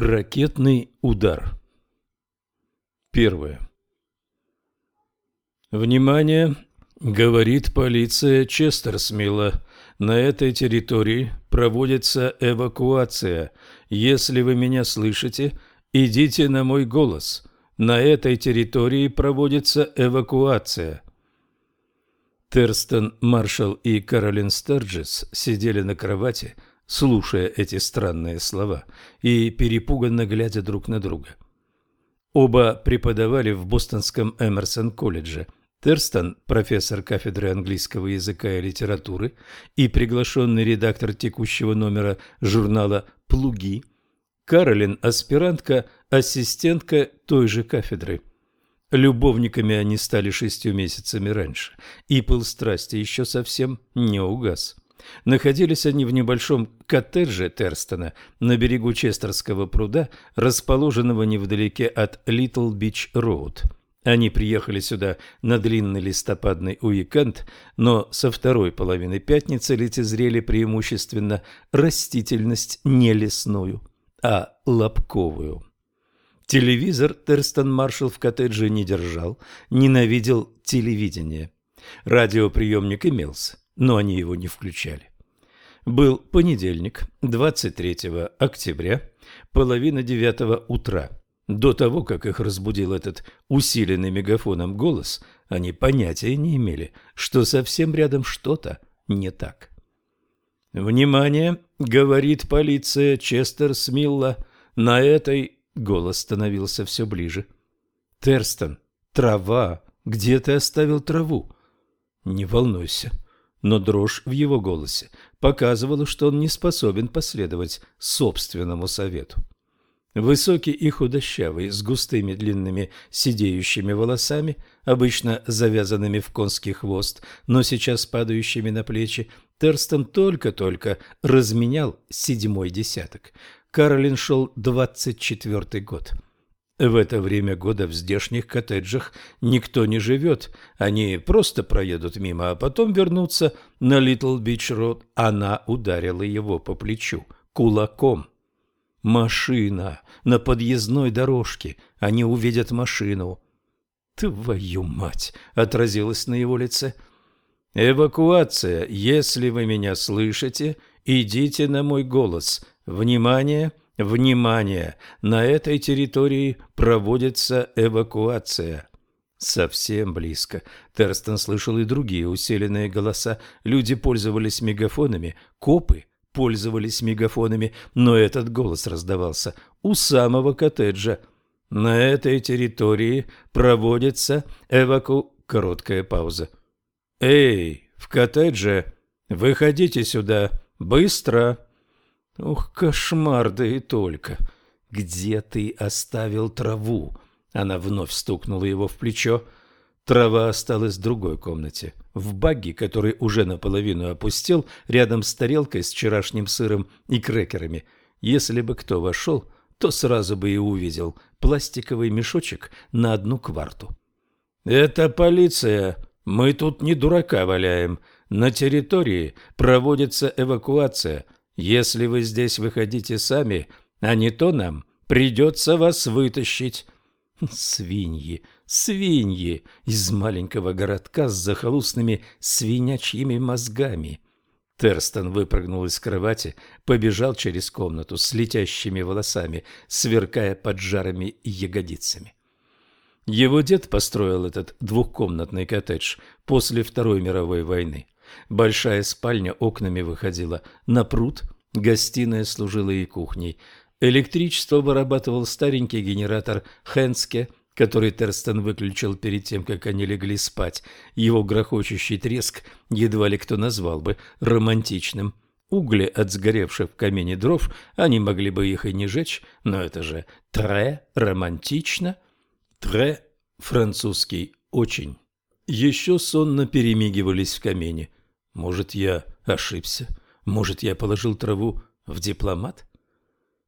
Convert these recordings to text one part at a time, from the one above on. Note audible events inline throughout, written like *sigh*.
Ракетный удар. Первое. Внимание! Говорит полиция Честерсмилла. На этой территории проводится эвакуация. Если вы меня слышите, идите на мой голос. На этой территории проводится эвакуация. Терстон, Маршалл и Каролин Стерджес сидели на кровати, слушая эти странные слова и перепуганно глядя друг на друга. Оба преподавали в Бостонском Эмерсон-колледже. Терстон – профессор кафедры английского языка и литературы и приглашенный редактор текущего номера журнала «Плуги». Каролин – аспирантка, ассистентка той же кафедры. Любовниками они стали шестью месяцами раньше, и пыл страсти еще совсем не угас. Находились они в небольшом коттедже Терстона на берегу Честерского пруда, расположенного невдалеке от Литл Бич Роуд. Они приехали сюда на длинный листопадный уикенд, но со второй половины пятницы лицезрели преимущественно растительность не лесную, а лобковую. Телевизор Терстон Маршалл в коттедже не держал, ненавидел телевидение. Радиоприемник имелся, но они его не включали. Был понедельник, 23 октября, половина девятого утра. До того, как их разбудил этот усиленный мегафоном голос, они понятия не имели, что совсем рядом что-то не так. «Внимание!» — говорит полиция Честер Смилла. На этой голос становился все ближе. «Терстон, трава! Где ты оставил траву?» «Не волнуйся, но дрожь в его голосе показывала, что он не способен последовать собственному совету. Высокий и худощавый, с густыми длинными сидеющими волосами, обычно завязанными в конский хвост, но сейчас падающими на плечи, Терстон только-только разменял седьмой десяток. Каролин шел двадцать четвертый год. В это время года в здешних коттеджах никто не живет. Они просто проедут мимо, а потом вернутся на Литл Бич Род. Она ударила его по плечу кулаком. Машина на подъездной дорожке. Они увидят машину. «Твою мать!» — отразилось на его лице. «Эвакуация. Если вы меня слышите, идите на мой голос. Внимание!» Внимание! На этой территории проводится эвакуация. Совсем близко. Терстон слышал и другие усиленные голоса. Люди пользовались мегафонами, копы пользовались мегафонами, но этот голос раздавался у самого коттеджа. На этой территории проводится эваку... Короткая пауза. «Эй, в коттедже! Выходите сюда! Быстро!» Ух, кошмар, да и только. Где ты оставил траву? Она вновь стукнула его в плечо. Трава осталась в другой комнате, в багги, который уже наполовину опустел, рядом с тарелкой с вчерашним сыром и крекерами. Если бы кто вошел, то сразу бы и увидел пластиковый мешочек на одну кварту. «Это полиция. Мы тут не дурака валяем. На территории проводится эвакуация. Если вы здесь выходите сами, а не то нам придется вас вытащить. Свиньи, свиньи из маленького городка с захолустными свинячьими мозгами. Терстон выпрыгнул из кровати, побежал через комнату с летящими волосами, сверкая поджарыми ягодицами. Его дед построил этот двухкомнатный коттедж после Второй мировой войны. Большая спальня окнами выходила на пруд, гостиная служила и кухней. Электричество вырабатывал старенький генератор Хенске, который Терстон выключил перед тем, как они легли спать. Его грохочущий треск едва ли кто назвал бы романтичным. Угли от сгоревших в камине дров, они могли бы их и не жечь, но это же тре романтично. Тре французский очень. Еще сонно перемигивались в камине. Может, я ошибся? Может, я положил траву в дипломат?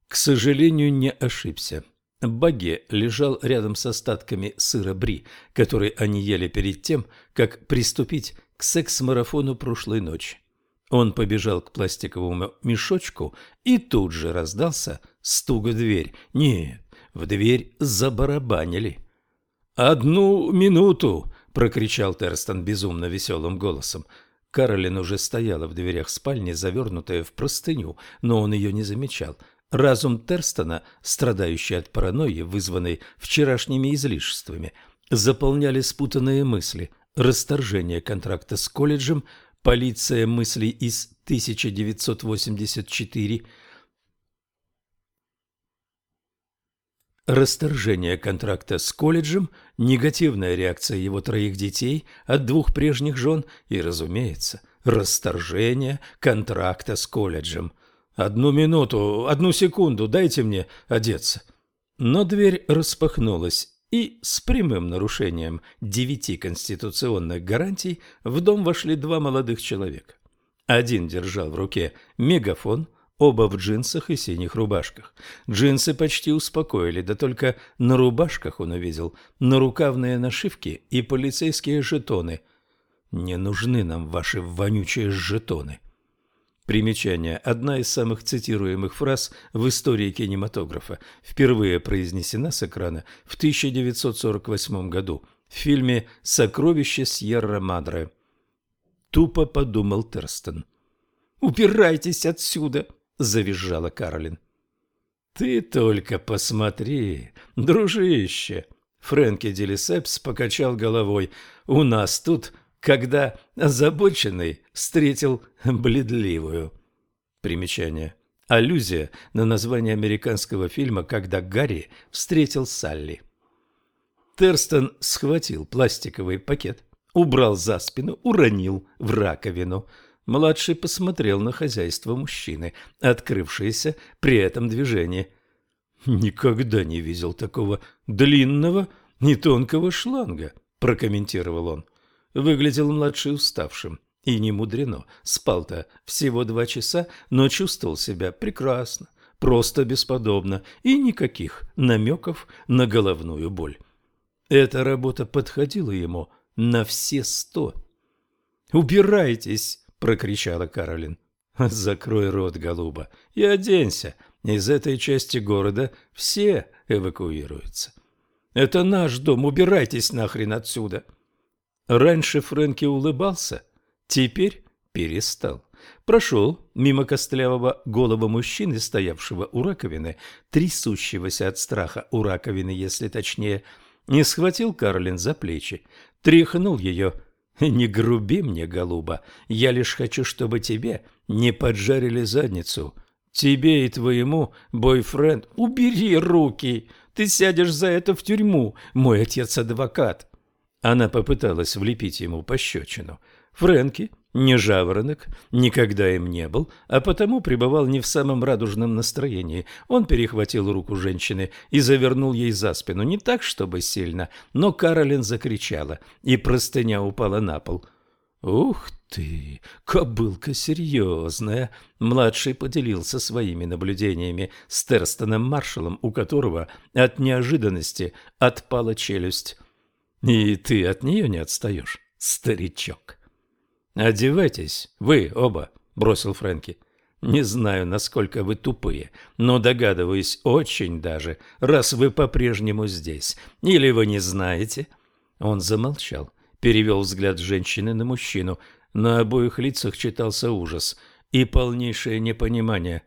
К сожалению, не ошибся. Багги лежал рядом с остатками сыра бри, который они ели перед тем, как приступить к секс-марафону прошлой ночи. Он побежал к пластиковому мешочку, и тут же раздался стук в дверь. Нет, в дверь забарабанили. «Одну минуту!» – прокричал Терстон безумно веселым голосом. Каролин уже стояла в дверях спальни, завернутая в простыню, но он ее не замечал. Разум Терстона, страдающий от паранойи, вызванной вчерашними излишествами, заполняли спутанные мысли, расторжение контракта с колледжем, полиция мыслей из 1984, расторжение контракта с колледжем, негативная реакция его троих детей от двух прежних жен и, разумеется, расторжение контракта с колледжем. «Одну минуту, одну секунду, дайте мне одеться». Но дверь распахнулась, и с прямым нарушением девяти конституционных гарантий в дом вошли два молодых человека. Один держал в руке мегафон – Оба в джинсах и синих рубашках. Джинсы почти успокоили, да только на рубашках он увидел нарукавные нашивки и полицейские жетоны. «Не нужны нам ваши вонючие жетоны». Примечание. Одна из самых цитируемых фраз в истории кинематографа. Впервые произнесена с экрана в 1948 году в фильме «Сокровище Сьерра-Мадре». Тупо подумал Терстон. «Убирайтесь отсюда!» Завизжала Каролин. «Ты только посмотри, дружище!» Фрэнки Делисепс покачал головой. «У нас тут, когда озабоченный встретил бледливую». Примечание. Аллюзия на название американского фильма «Когда Гарри встретил Салли». Терстон схватил пластиковый пакет, убрал за спину, уронил в раковину – Младший посмотрел на хозяйство мужчины, открывшееся при этом движении. «Никогда не видел такого длинного и тонкого шланга», – прокомментировал он. Выглядел младший уставшим. И не мудрено. Спал-то всего два часа, но чувствовал себя прекрасно, просто бесподобно и никаких намеков на головную боль. Эта работа подходила ему на все сто. «Убирайтесь!» Прокричала Каролин. Закрой рот, голуба, и оденься. Из этой части города все эвакуируются. Это наш дом, убирайтесь нахрен отсюда. Раньше Фрэнки улыбался, теперь перестал. Прошел мимо костлявого голого мужчины, стоявшего у раковины, трясущегося от страха у раковины, если точнее, не схватил Карлин за плечи, тряхнул ее *laughs* Не груби мне, голуба, я лишь хочу, чтобы тебе не поджарили задницу. Тебе и твоему бойфренд... Убери руки! Ты сядешь за это в тюрьму, мой отец адвокат. Она попыталась влепить ему пощечину. Фрэнки не жаворонок, никогда им не был, а потому пребывал не в самом радужном настроении. Он перехватил руку женщины и завернул ей за спину, не так, чтобы сильно, но Каролин закричала, и простыня упала на пол. «Ух ты, кобылка серьезная!» Младший поделился своими наблюдениями с Терстоном Маршалом, у которого от неожиданности отпала челюсть. «И ты от нее не отстаешь, старичок!» «Одевайтесь, вы оба», — бросил Фрэнки. «Не знаю, насколько вы тупые, но догадываюсь очень даже, раз вы по-прежнему здесь. Или вы не знаете?» Он замолчал, перевел взгляд женщины на мужчину. На обоих лицах читался ужас и полнейшее непонимание.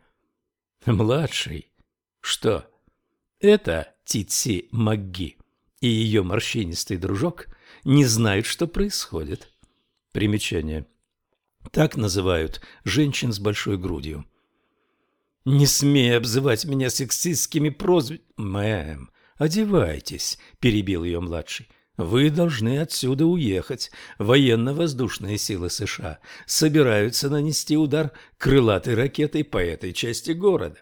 «Младший? Что?» «Это Титси МакГи и ее морщинистый дружок не знают, что происходит». Примечание. Так называют женщин с большой грудью. «Не смей обзывать меня сексистскими прозвищами!» «Мэм, одевайтесь», – перебил ее младший. «Вы должны отсюда уехать. Военно-воздушные силы США собираются нанести удар крылатой ракетой по этой части города».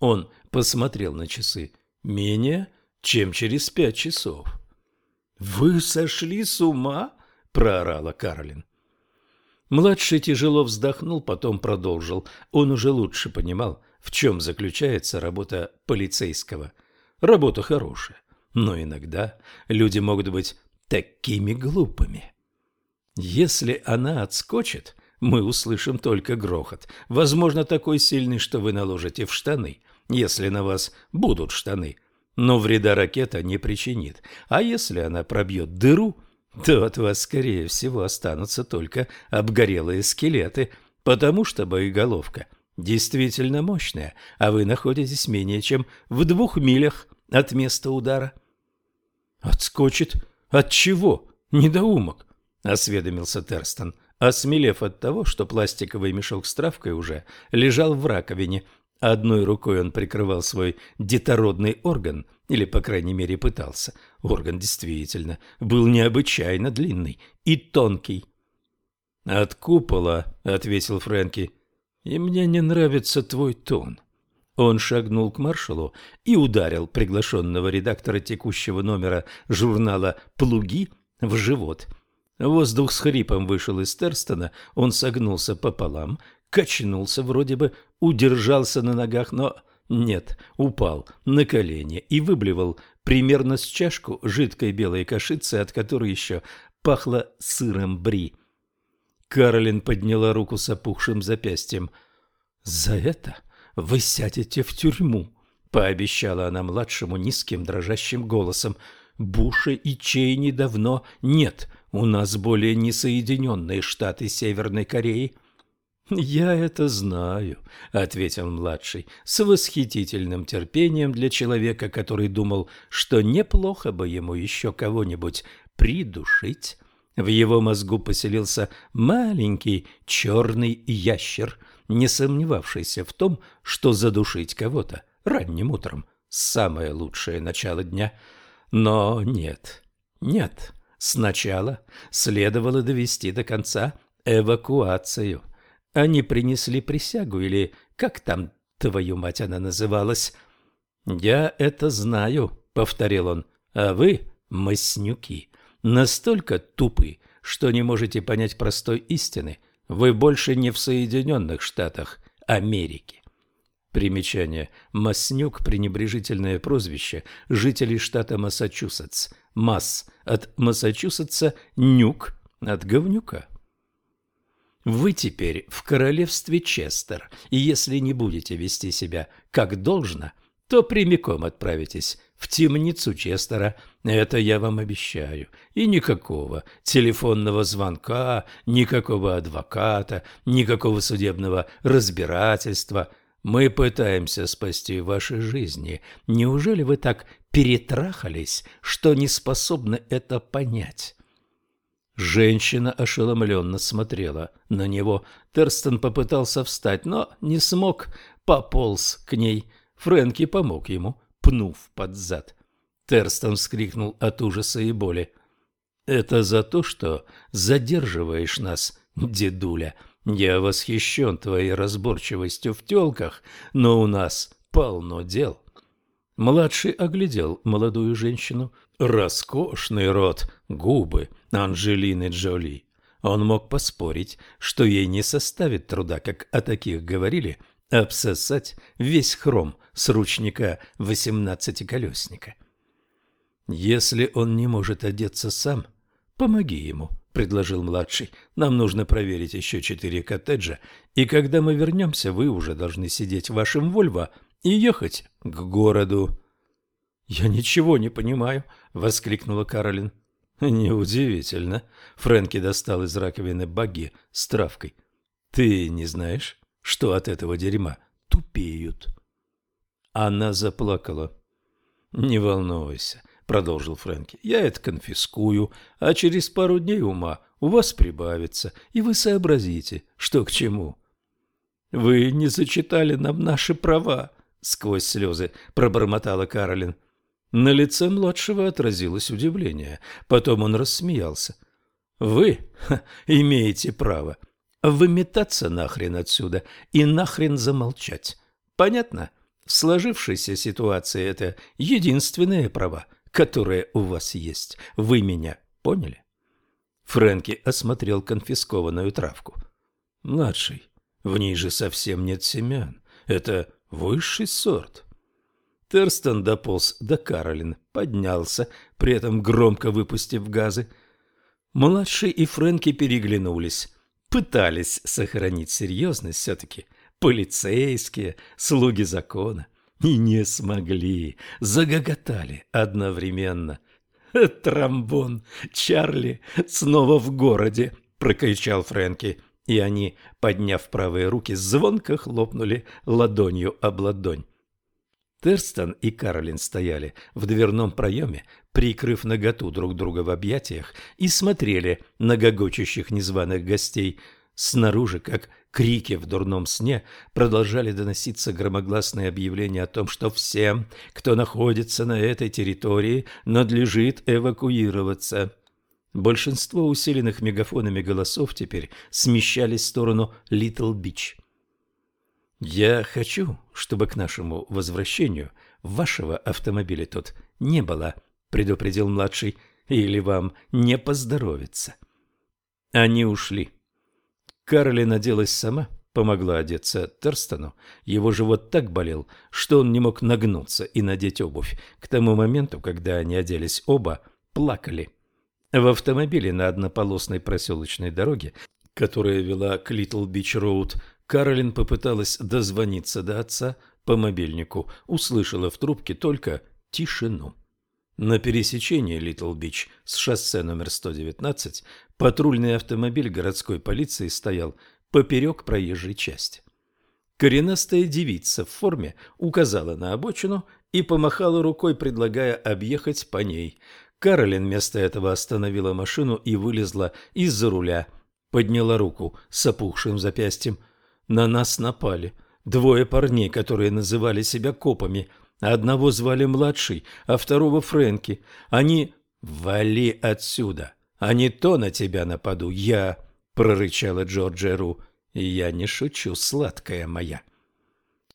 Он посмотрел на часы. «Менее, чем через пять часов». «Вы сошли с ума?» – проорала Карлин. Младший тяжело вздохнул, потом продолжил. Он уже лучше понимал, в чем заключается работа полицейского. Работа хорошая, но иногда люди могут быть такими глупыми. Если она отскочит, мы услышим только грохот, возможно, такой сильный, что вы наложите в штаны, если на вас будут штаны. Но вреда ракета не причинит, а если она пробьет дыру, то от вас, скорее всего, останутся только обгорелые скелеты, потому что боеголовка действительно мощная, а вы находитесь менее чем в двух милях от места удара. «Отскочит? От чего? Недоумок!» — осведомился Терстон, осмелев от того, что пластиковый мешок с травкой уже лежал в раковине. Одной рукой он прикрывал свой детородный орган, или, по крайней мере, пытался. Орган действительно был необычайно длинный и тонкий. «От купола», — ответил Фрэнки, — «и мне не нравится твой тон». Он шагнул к маршалу и ударил приглашенного редактора текущего номера журнала «Плуги» в живот. Воздух с хрипом вышел из Терстона, он согнулся пополам, качнулся вроде бы, удержался на ногах, но нет, упал на колени и выблевал примерно с чашку жидкой белой кашицы, от которой еще пахло сыром бри. Каролин подняла руку с опухшим запястьем. «За это вы сядете в тюрьму», — пообещала она младшему низким дрожащим голосом. «Буша и Чейни давно нет. У нас более несоединенные штаты Северной Кореи». «Я это знаю», — ответил младший, с восхитительным терпением для человека, который думал, что неплохо бы ему еще кого-нибудь придушить. В его мозгу поселился маленький черный ящер — не сомневавшийся в том, что задушить кого-то ранним утром – самое лучшее начало дня. Но нет, нет, сначала следовало довести до конца эвакуацию. Они принесли присягу, или как там, твою мать, она называлась? «Я это знаю», — повторил он, — «а вы, маснюки, настолько тупы, что не можете понять простой истины — вы больше не в Соединенных Штатах Америки. Примечание. Маснюк – пренебрежительное прозвище жителей штата Массачусетс. Масс – от Массачусетса, нюк – от говнюка. Вы теперь в королевстве Честер, и если не будете вести себя как должно, то прямиком отправитесь в темницу Честера, это я вам обещаю. И никакого телефонного звонка, никакого адвоката, никакого судебного разбирательства. Мы пытаемся спасти ваши жизни. Неужели вы так перетрахались, что не способны это понять?» Женщина ошеломленно смотрела на него. Терстон попытался встать, но не смог, пополз к ней. Фрэнки помог ему пнув под зад. Терстон вскрикнул от ужаса и боли. «Это за то, что задерживаешь нас, дедуля. Я восхищен твоей разборчивостью в телках, но у нас полно дел». Младший оглядел молодую женщину. Роскошный рот, губы Анджелины Джоли. Он мог поспорить, что ей не составит труда, как о таких говорили, обсосать весь хром с ручника восемнадцатиколесника. «Если он не может одеться сам, помоги ему», — предложил младший. «Нам нужно проверить еще четыре коттеджа, и когда мы вернемся, вы уже должны сидеть в вашем Вольво и ехать к городу». «Я ничего не понимаю», — воскликнула Каролин. «Неудивительно». Фрэнки достал из раковины багги с травкой. «Ты не знаешь, что от этого дерьма тупеют?» Она заплакала. «Не волнуйся», — продолжил Фрэнки, — «я это конфискую, а через пару дней ума у вас прибавится, и вы сообразите, что к чему». «Вы не зачитали нам наши права», — сквозь слезы пробормотала Каролин. На лице младшего отразилось удивление. Потом он рассмеялся. «Вы ха, имеете право выметаться нахрен отсюда и нахрен замолчать. Понятно?» В сложившейся ситуации это единственные права, которые у вас есть. Вы меня поняли? Фрэнки осмотрел конфискованную травку. Младший, в ней же совсем нет семян. Это высший сорт. Терстон дополз до Каролин, поднялся, при этом громко выпустив газы. Младший и Фрэнки переглянулись. пытались сохранить серьезность все-таки полицейские, слуги закона, и не смогли, загоготали одновременно. «Тромбон! Чарли снова в городе!» – прокричал Фрэнки, и они, подняв правые руки, звонко хлопнули ладонью об ладонь. Терстон и Каролин стояли в дверном проеме, прикрыв наготу друг друга в объятиях, и смотрели на гогочущих незваных гостей. Снаружи, как крики в дурном сне, продолжали доноситься громогласные объявления о том, что всем, кто находится на этой территории, надлежит эвакуироваться. Большинство усиленных мегафонами голосов теперь смещались в сторону Литл-Бич. «Я хочу, чтобы к нашему возвращению вашего автомобиля тут не было», — предупредил младший, — «или вам не поздоровится». Они ушли. Каролин оделась сама, помогла одеться Терстону. Его живот так болел, что он не мог нагнуться и надеть обувь. К тому моменту, когда они оделись оба, плакали. В автомобиле на однополосной проселочной дороге, которая вела к Литл-Бич-Роуд, Каролин попыталась дозвониться до отца по мобильнику, услышала в трубке только тишину. На пересечении Литл-Бич с шоссе номер 119 патрульный автомобиль городской полиции стоял поперек проезжей части. Коренастая девица в форме указала на обочину и помахала рукой, предлагая объехать по ней. Каролин вместо этого остановила машину и вылезла из-за руля, подняла руку с опухшим запястьем – на нас напали. Двое парней, которые называли себя копами. Одного звали младший, а второго Фрэнки. Они... «Вали отсюда, а не то на тебя нападу я», — прорычала Джорджия Ру. «И я не шучу, сладкая моя».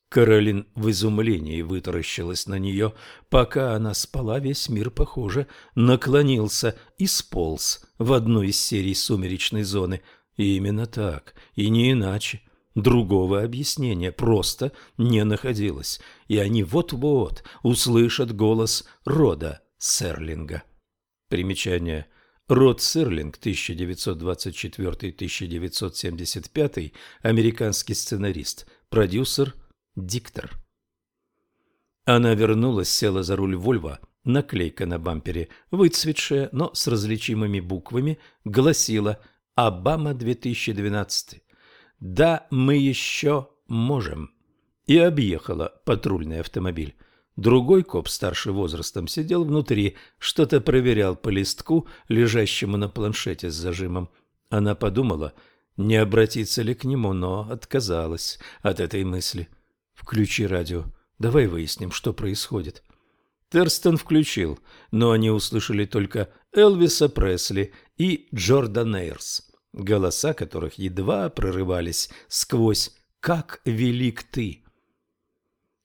Каролин в изумлении вытаращилась на нее. Пока она спала, весь мир, похоже, наклонился и сполз в одну из серий «Сумеречной зоны». И именно так, и не иначе. Другого объяснения просто не находилось, и они вот-вот услышат голос рода Серлинга. Примечание. Род Серлинг, 1924-1975, американский сценарист, продюсер, диктор. Она вернулась, села за руль Вольво. Наклейка на бампере, выцветшая, но с различимыми буквами, гласила «Обама 2012». «Да, мы еще можем». И объехала патрульный автомобиль. Другой коп старше возрастом сидел внутри, что-то проверял по листку, лежащему на планшете с зажимом. Она подумала, не обратиться ли к нему, но отказалась от этой мысли. «Включи радио. Давай выясним, что происходит». Терстон включил, но они услышали только Элвиса Пресли и Джордан Эйрс голоса которых едва прорывались сквозь «Как велик ты!».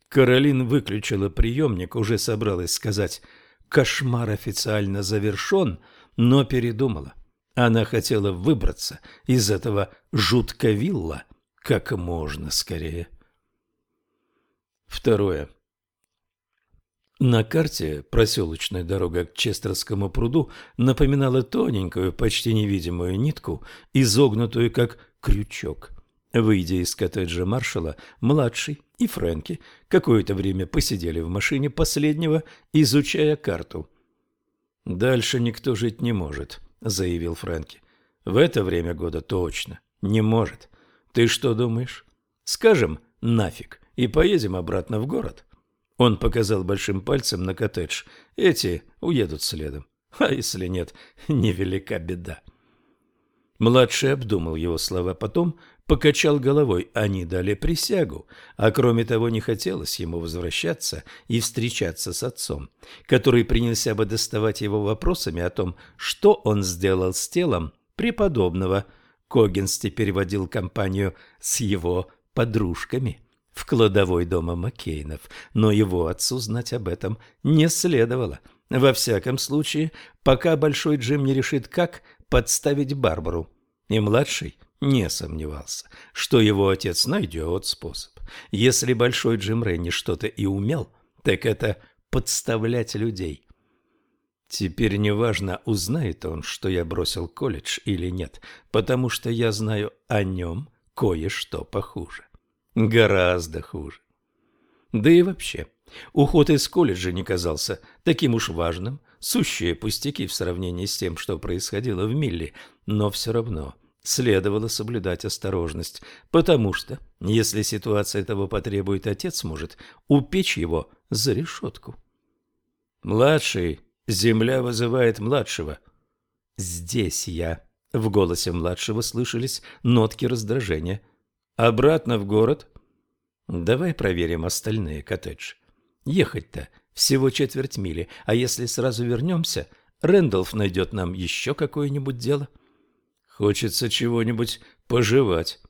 Каролин выключила приемник, уже собралась сказать «Кошмар официально завершен», но передумала. Она хотела выбраться из этого жутковилла как можно скорее. Второе. На карте проселочная дорога к Честерскому пруду напоминала тоненькую, почти невидимую нитку, изогнутую как крючок. Выйдя из коттеджа маршала, младший и Фрэнки какое-то время посидели в машине последнего, изучая карту. «Дальше никто жить не может», — заявил Фрэнки. «В это время года точно не может. Ты что думаешь? Скажем нафиг и поедем обратно в город». Он показал большим пальцем на коттедж. Эти уедут следом. А если нет, невелика беда. Младший обдумал его слова, потом покачал головой. Они дали присягу, а кроме того не хотелось ему возвращаться и встречаться с отцом, который принялся бы доставать его вопросами о том, что он сделал с телом преподобного. Когенс теперь водил компанию с его подружками в кладовой дома Маккейнов, но его отцу знать об этом не следовало. Во всяком случае, пока Большой Джим не решит, как подставить Барбару. И младший не сомневался, что его отец найдет способ. Если Большой Джим Ренни что-то и умел, так это подставлять людей. Теперь неважно, узнает он, что я бросил колледж или нет, потому что я знаю о нем кое-что похуже. Гораздо хуже. Да и вообще, уход из колледжа не казался таким уж важным, сущие пустяки в сравнении с тем, что происходило в Милли, но все равно следовало соблюдать осторожность, потому что, если ситуация того потребует, отец может упечь его за решетку. «Младший, земля вызывает младшего». «Здесь я». В голосе младшего слышались нотки раздражения. «Обратно в город?» «Давай проверим остальные коттеджи. Ехать-то всего четверть мили, а если сразу вернемся, Рэндалф найдет нам еще какое-нибудь дело». Хочется чего-нибудь пожевать.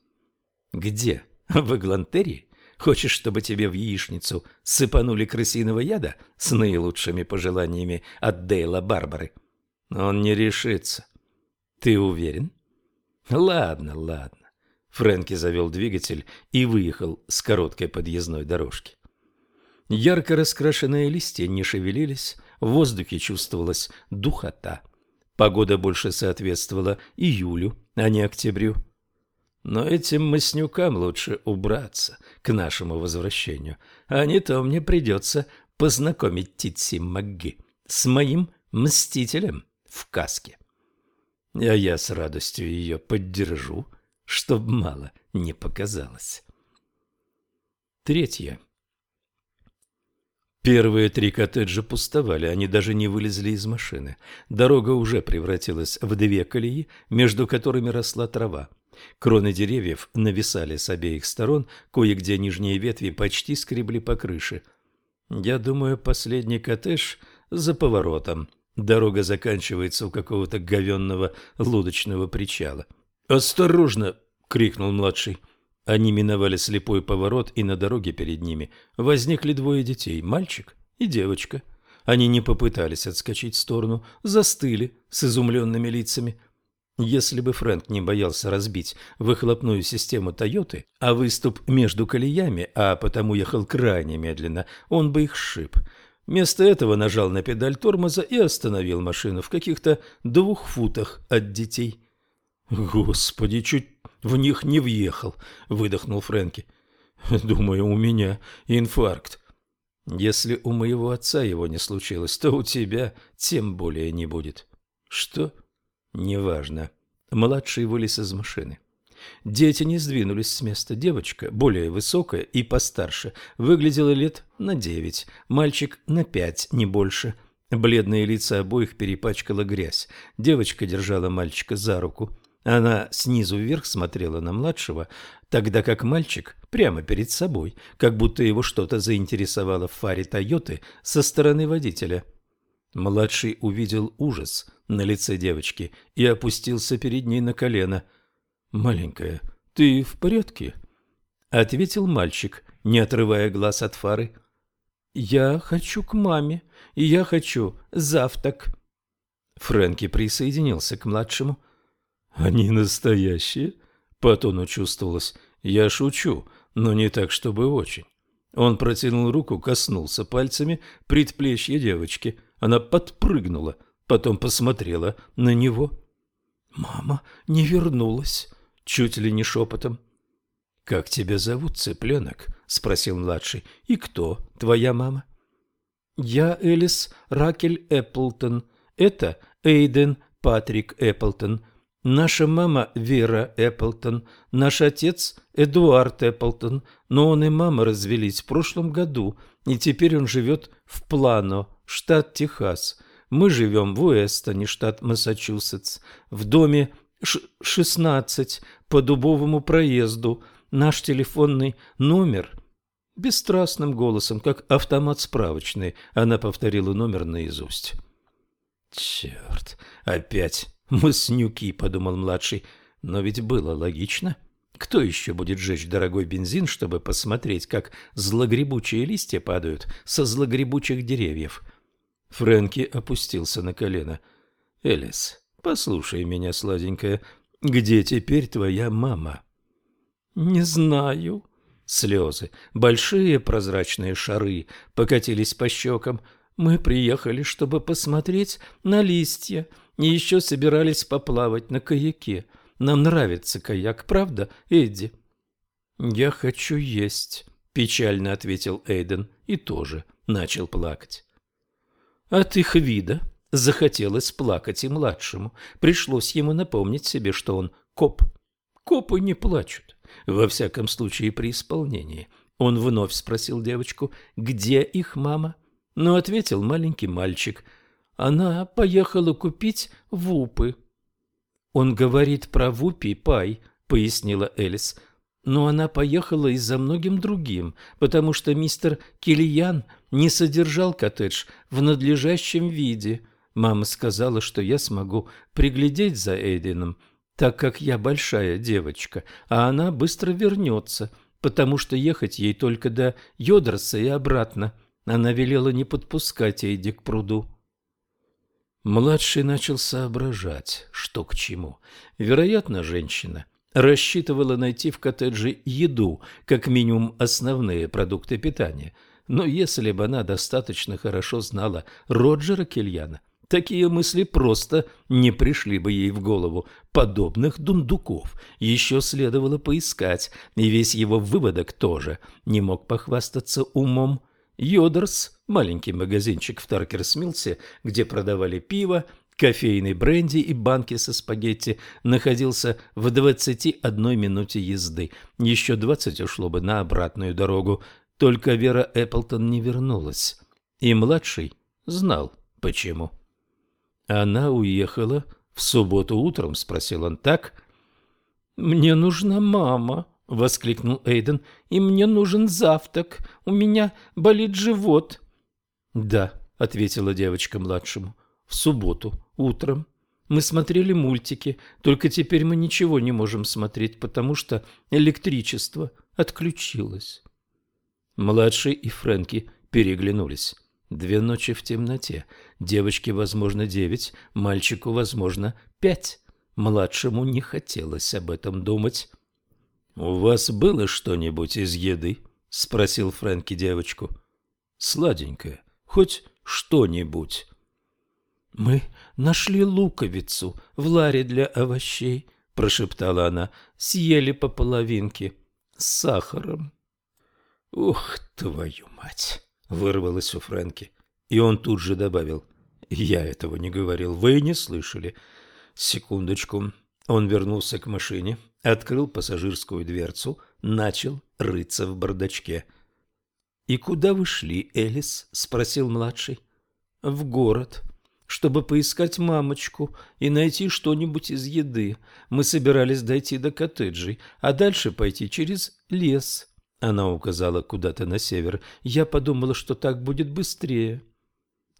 Где? В Эглантерии? Хочешь, чтобы тебе в яичницу сыпанули крысиного яда с наилучшими пожеланиями от Дейла Барбары? Он не решится. Ты уверен? Ладно, ладно. Фрэнки завел двигатель и выехал с короткой подъездной дорожки. Ярко раскрашенные листья не шевелились, в воздухе чувствовалась духота. Погода больше соответствовала июлю, а не октябрю. Но этим маснюкам лучше убраться к нашему возвращению, а не то мне придется познакомить Титси МакГи с моим мстителем в каске. А я с радостью ее поддержу, чтоб мало не показалось. Третье. Первые три коттеджа пустовали, они даже не вылезли из машины. Дорога уже превратилась в две колеи, между которыми росла трава. Кроны деревьев нависали с обеих сторон, кое-где нижние ветви почти скребли по крыше. Я думаю, последний коттедж за поворотом. Дорога заканчивается у какого-то говенного лодочного причала. «Осторожно!» — крикнул младший. Они миновали слепой поворот, и на дороге перед ними возникли двое детей, мальчик и девочка. Они не попытались отскочить в сторону, застыли с изумленными лицами. Если бы Фрэнк не боялся разбить выхлопную систему «Тойоты», а выступ между колеями, а потому ехал крайне медленно, он бы их сшиб. Вместо этого нажал на педаль тормоза и остановил машину в каких-то двух футах от детей. «Господи, чуть в них не въехал, выдохнул Фрэнки. Думаю, у меня инфаркт. Если у моего отца его не случилось, то у тебя тем более не будет. Что? Неважно. Младший вылез из машины. Дети не сдвинулись с места. Девочка, более высокая и постарше, выглядела лет на девять, мальчик на пять, не больше. Бледные лица обоих перепачкала грязь. Девочка держала мальчика за руку. Она снизу вверх смотрела на младшего, тогда как мальчик прямо перед собой, как будто его что-то заинтересовало в фаре «Тойоты» со стороны водителя. Младший увидел ужас на лице девочки и опустился перед ней на колено. «Маленькая, ты в порядке?» — ответил мальчик, не отрывая глаз от фары. «Я хочу к маме, и я хочу завтрак». Фрэнки присоединился к младшему — «Они настоящие?» По тону чувствовалось. «Я шучу, но не так, чтобы очень». Он протянул руку, коснулся пальцами предплечья девочки. Она подпрыгнула, потом посмотрела на него. «Мама не вернулась», — чуть ли не шепотом. «Как тебя зовут, цыпленок?» — спросил младший. «И кто твоя мама?» «Я Элис Ракель Эпплтон. Это Эйден Патрик Эпплтон. Наша мама Вера Эпплтон, наш отец Эдуард Эпплтон, но он и мама развелись в прошлом году, и теперь он живет в Плано, штат Техас. Мы живем в Уэстоне, штат Массачусетс, в доме 16 по дубовому проезду. Наш телефонный номер бесстрастным голосом, как автомат справочный, она повторила номер наизусть. Черт, опять «Маснюки», — подумал младший, — «но ведь было логично». Кто еще будет жечь дорогой бензин, чтобы посмотреть, как злогребучие листья падают со злогребучих деревьев? Фрэнки опустился на колено. «Элис, послушай меня, сладенькая, где теперь твоя мама?» «Не знаю». Слезы, большие прозрачные шары покатились по щекам. Мы приехали, чтобы посмотреть на листья, и еще собирались поплавать на каяке. Нам нравится каяк, правда, Эдди?» «Я хочу есть», – печально ответил Эйден и тоже начал плакать. От их вида захотелось плакать и младшему. Пришлось ему напомнить себе, что он коп. Копы не плачут, во всяком случае при исполнении. Он вновь спросил девочку, где их мама, но ответил маленький мальчик. Она поехала купить вупы. Он говорит про вупи пай, пояснила Элис, но она поехала и за многим другим, потому что мистер Киллиян не содержал коттедж в надлежащем виде. Мама сказала, что я смогу приглядеть за Эйденом, так как я большая девочка, а она быстро вернется, потому что ехать ей только до Йодроса и обратно. Она велела не подпускать Эйди к пруду. Младший начал соображать, что к чему. Вероятно, женщина рассчитывала найти в коттедже еду, как минимум основные продукты питания. Но если бы она достаточно хорошо знала Роджера Кельяна, такие мысли просто не пришли бы ей в голову. Подобных дундуков еще следовало поискать, и весь его выводок тоже не мог похвастаться умом. Йодерс, маленький магазинчик в Таркерсмилсе, где продавали пиво, кофейный бренди и банки со спагетти находился в 21 минуте езды. Еще 20 ушло бы на обратную дорогу. Только Вера Эпплтон не вернулась. И младший знал, почему. «Она уехала в субботу утром?» – спросил он так. «Мне нужна мама», – воскликнул Эйден. «И мне нужен завтрак. У меня болит живот». «Да», – ответила девочка младшему в субботу утром. Мы смотрели мультики, только теперь мы ничего не можем смотреть, потому что электричество отключилось. Младший и Фрэнки переглянулись. Две ночи в темноте. Девочке, возможно, девять, мальчику, возможно, пять. Младшему не хотелось об этом думать. «У вас было что-нибудь из еды?» — спросил Фрэнки девочку. «Сладенькое, хоть что-нибудь». «Мы нашли луковицу в ларе для овощей», — прошептала она. «Съели по половинке с сахаром». «Ух, твою мать!» — вырвалось у Фрэнки. И он тут же добавил. «Я этого не говорил. Вы не слышали». «Секундочку». Он вернулся к машине, открыл пассажирскую дверцу, начал рыться в бардачке. «И куда вы шли, Элис?» — спросил младший. «В город» чтобы поискать мамочку и найти что-нибудь из еды. Мы собирались дойти до коттеджей, а дальше пойти через лес. Она указала куда-то на север. Я подумала, что так будет быстрее.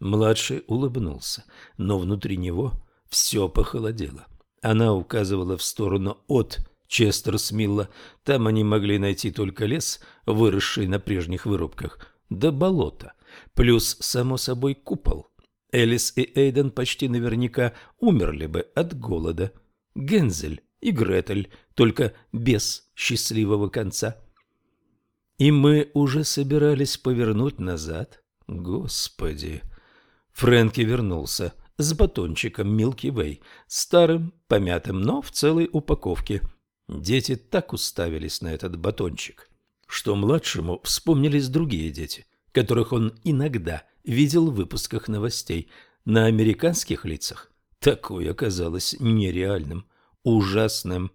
Младший улыбнулся, но внутри него все похолодело. Она указывала в сторону от Честерсмилла. Там они могли найти только лес, выросший на прежних вырубках, да болото, плюс, само собой, купол. Элис и Эйден почти наверняка умерли бы от голода. Гензель и Гретель, только без счастливого конца. И мы уже собирались повернуть назад. Господи! Фрэнки вернулся с батончиком Милки Вей, старым, помятым, но в целой упаковке. Дети так уставились на этот батончик, что младшему вспомнились другие дети, которых он иногда видел в выпусках новостей. На американских лицах такое оказалось нереальным, ужасным.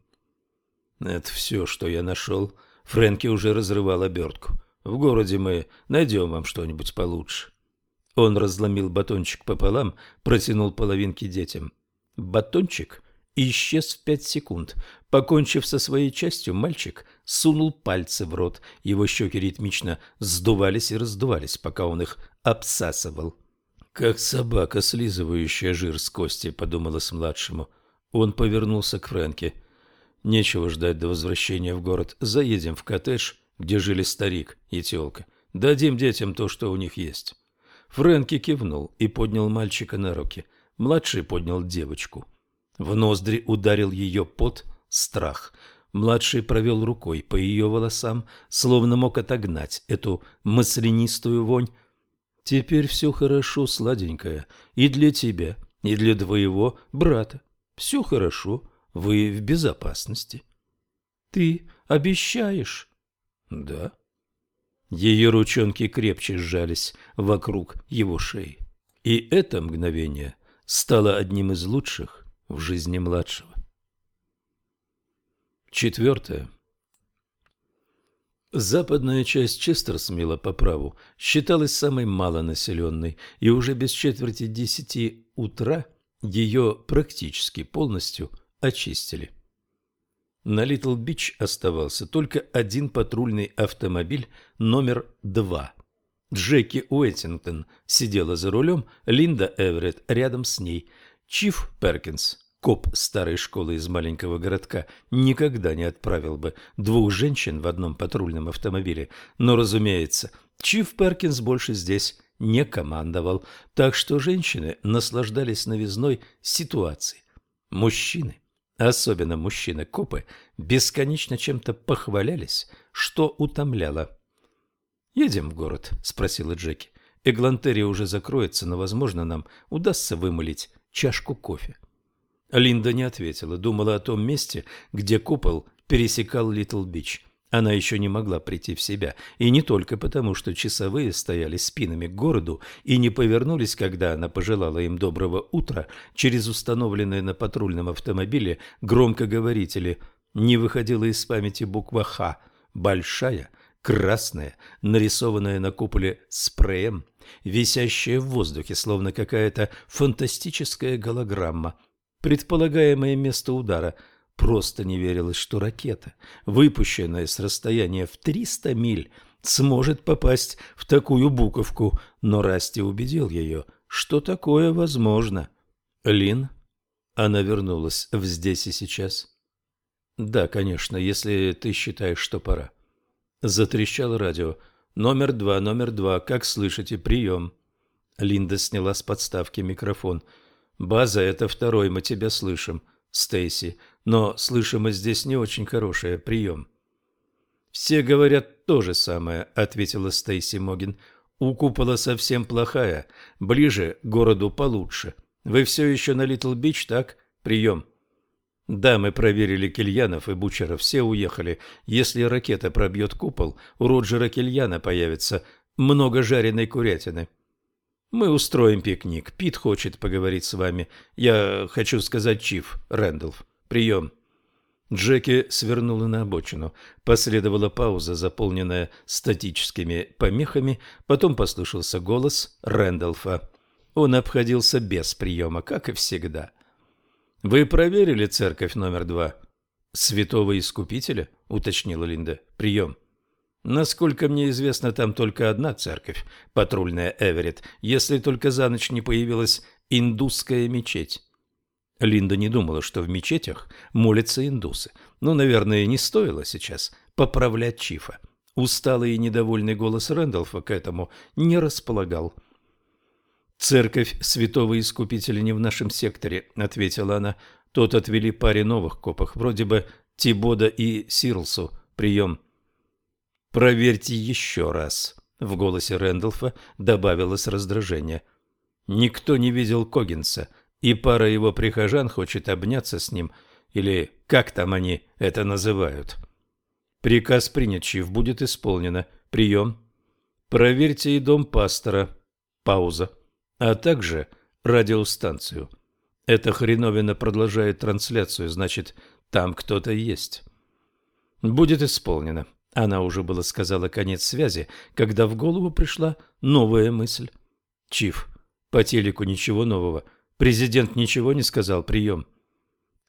Это все, что я нашел. Фрэнки уже разрывал обертку. В городе мы найдем вам что-нибудь получше. Он разломил батончик пополам, протянул половинки детям. Батончик исчез в пять секунд. Покончив со своей частью, мальчик сунул пальцы в рот. Его щеки ритмично сдувались и раздувались, пока он их обсасывал. «Как собака, слизывающая жир с кости», — подумалось младшему. Он повернулся к Фрэнке. «Нечего ждать до возвращения в город. Заедем в коттедж, где жили старик и тёлка. Дадим детям то, что у них есть». Фрэнки кивнул и поднял мальчика на руки. Младший поднял девочку. В ноздри ударил ее пот, страх. Младший провел рукой по ее волосам, словно мог отогнать эту маслянистую вонь. Теперь все хорошо, сладенькая, и для тебя, и для твоего брата. Все хорошо, вы в безопасности. Ты обещаешь? Да. Ее ручонки крепче сжались вокруг его шеи. И это мгновение стало одним из лучших в жизни младшего. Четвертое. Западная часть Честерсмила по праву считалась самой малонаселенной, и уже без четверти десяти утра ее практически полностью очистили. На Литл-Бич оставался только один патрульный автомобиль номер два. Джеки Уэттингтон сидела за рулем, Линда Эверетт рядом с ней. Чиф Перкинс коп старой школы из маленького городка никогда не отправил бы двух женщин в одном патрульном автомобиле, но, разумеется, Чиф Перкинс больше здесь не командовал, так что женщины наслаждались новизной ситуации. Мужчины, особенно мужчины-копы, бесконечно чем-то похвалялись, что утомляло. «Едем в город?» – спросила Джеки. «Эглантерия уже закроется, но, возможно, нам удастся вымолить чашку кофе». Линда не ответила, думала о том месте, где купол пересекал Литл-Битч. Она еще не могла прийти в себя, и не только потому, что часовые стояли спинами к городу и не повернулись, когда она пожелала им доброго утра, через установленные на патрульном автомобиле громкоговорители. Не выходила из памяти буква «Х», большая, красная, нарисованная на куполе спреем, висящая в воздухе, словно какая-то фантастическая голограмма – предполагаемое место удара. Просто не верилось, что ракета, выпущенная с расстояния в 300 миль, сможет попасть в такую буковку, но Расти убедил ее, что такое возможно. Лин, она вернулась в здесь и сейчас. Да, конечно, если ты считаешь, что пора. Затрещало радио. Номер два, номер два, как слышите, прием. Линда сняла с подставки микрофон. «База, это второй, мы тебя слышим, Стейси, но слышимость здесь не очень хорошая, прием». «Все говорят то же самое», — ответила Стейси Могин. «У купола совсем плохая, ближе к городу получше. Вы все еще на Литл-Битч, так? Прием». «Да, мы проверили Кильянов и Бучера, все уехали. Если ракета пробьет купол, у Роджера Кильяна появится много жареной курятины». Мы устроим пикник. Пит хочет поговорить с вами. Я хочу сказать чиф Рэндолф. Прием. Джеки свернула на обочину. Последовала пауза, заполненная статическими помехами. Потом послышался голос Рэндалфа. Он обходился без приема, как и всегда. «Вы проверили церковь номер два?» «Святого Искупителя?» — уточнила Линда. «Прием». Насколько мне известно, там только одна церковь, патрульная Эверетт, если только за ночь не появилась индусская мечеть. Линда не думала, что в мечетях молятся индусы, но, наверное, не стоило сейчас поправлять Чифа. Усталый и недовольный голос Рэндалфа к этому не располагал. «Церковь святого Искупителя не в нашем секторе», — ответила она. «Тот отвели паре новых копах, вроде бы Тибода и Сирлсу. Прием». «Проверьте еще раз», — в голосе Рэндалфа добавилось раздражение. «Никто не видел Когинса, и пара его прихожан хочет обняться с ним, или как там они это называют». «Приказ принят, Чиф, будет исполнено. Прием. Проверьте и дом пастора. Пауза. А также радиостанцию. Эта хреновина продолжает трансляцию, значит, там кто-то есть». «Будет исполнено». Она уже было сказала конец связи, когда в голову пришла новая мысль. Чиф, по телеку ничего нового. Президент ничего не сказал, прием.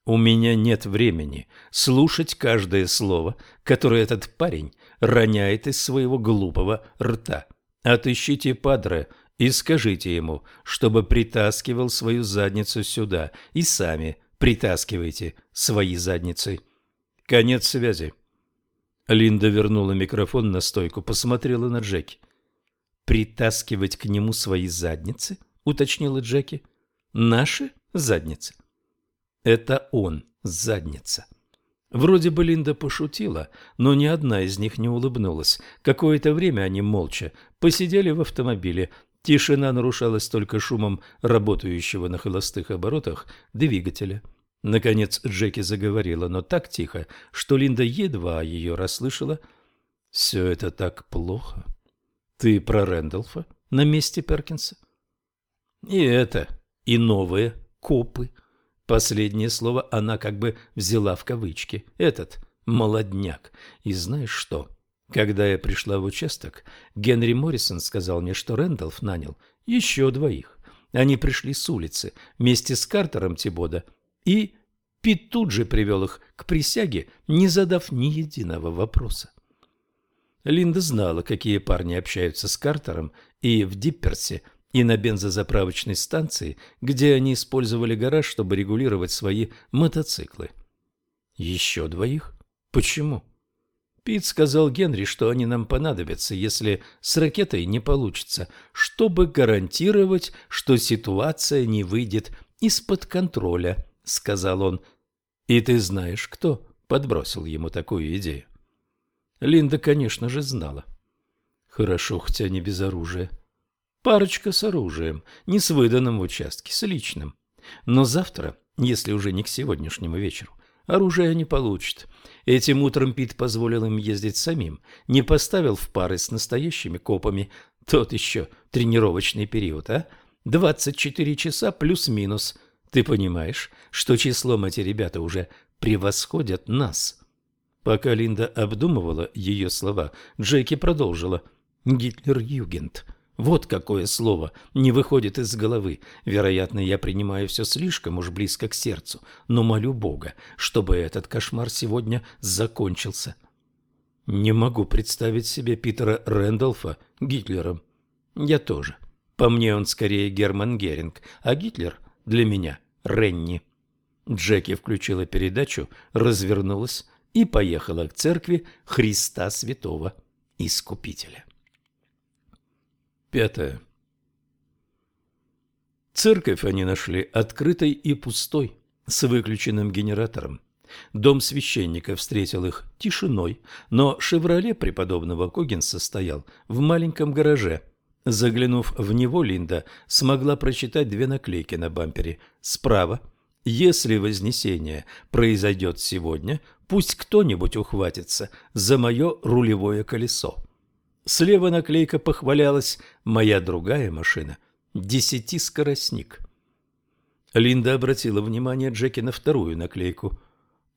У меня нет времени слушать каждое слово, которое этот парень роняет из своего глупого рта. Отыщите Падре и скажите ему, чтобы притаскивал свою задницу сюда, и сами притаскивайте свои задницы. Конец связи. Линда вернула микрофон на стойку, посмотрела на Джеки. «Притаскивать к нему свои задницы?» — уточнила Джеки. «Наши задницы?» «Это он, задница». Вроде бы Линда пошутила, но ни одна из них не улыбнулась. Какое-то время они молча посидели в автомобиле. Тишина нарушалась только шумом работающего на холостых оборотах двигателя. Наконец Джеки заговорила, но так тихо, что Линда едва ее расслышала. «Все это так плохо. Ты про Рэндалфа на месте Перкинса?» «И это, и новые копы». Последнее слово она как бы взяла в кавычки. «Этот молодняк. И знаешь что?» Когда я пришла в участок, Генри Моррисон сказал мне, что Рэндалф нанял еще двоих. Они пришли с улицы вместе с Картером Тибода, и Пит тут же привел их к присяге, не задав ни единого вопроса. Линда знала, какие парни общаются с Картером и в Дипперсе, и на бензозаправочной станции, где они использовали гараж, чтобы регулировать свои мотоциклы. Еще двоих? Почему? Пит сказал Генри, что они нам понадобятся, если с ракетой не получится, чтобы гарантировать, что ситуация не выйдет из-под контроля, сказал он. И ты знаешь, кто подбросил ему такую идею? Линда, конечно же, знала. Хорошо, хотя не без оружия. Парочка с оружием, не с выданным в участке, с личным. Но завтра, если уже не к сегодняшнему вечеру, оружие не получат. Этим утром Пит позволил им ездить самим, не поставил в пары с настоящими копами. Тот еще тренировочный период, а? Двадцать четыре часа плюс-минус. Ты понимаешь, что числом эти ребята уже превосходят нас?» Пока Линда обдумывала ее слова, Джеки продолжила. «Гитлер-Югент». Вот какое слово не выходит из головы. Вероятно, я принимаю все слишком уж близко к сердцу, но молю Бога, чтобы этот кошмар сегодня закончился. Не могу представить себе Питера Рэндolфа Гитлером. Я тоже. По мне он скорее Герман Геринг, а Гитлер для меня Ренни. Джеки включила передачу, развернулась и поехала к церкви Христа Святого Искупителя. Пятое. Церковь они нашли открытой и пустой, с выключенным генератором. Дом священника встретил их тишиной, но «Шевроле» преподобного Когинса стоял в маленьком гараже. Заглянув в него, Линда смогла прочитать две наклейки на бампере. Справа «Если Вознесение произойдет сегодня, пусть кто-нибудь ухватится за мое рулевое колесо». Слева наклейка похвалялась «Моя другая машина» – десятискоростник. Линда обратила внимание Джеки на вторую наклейку.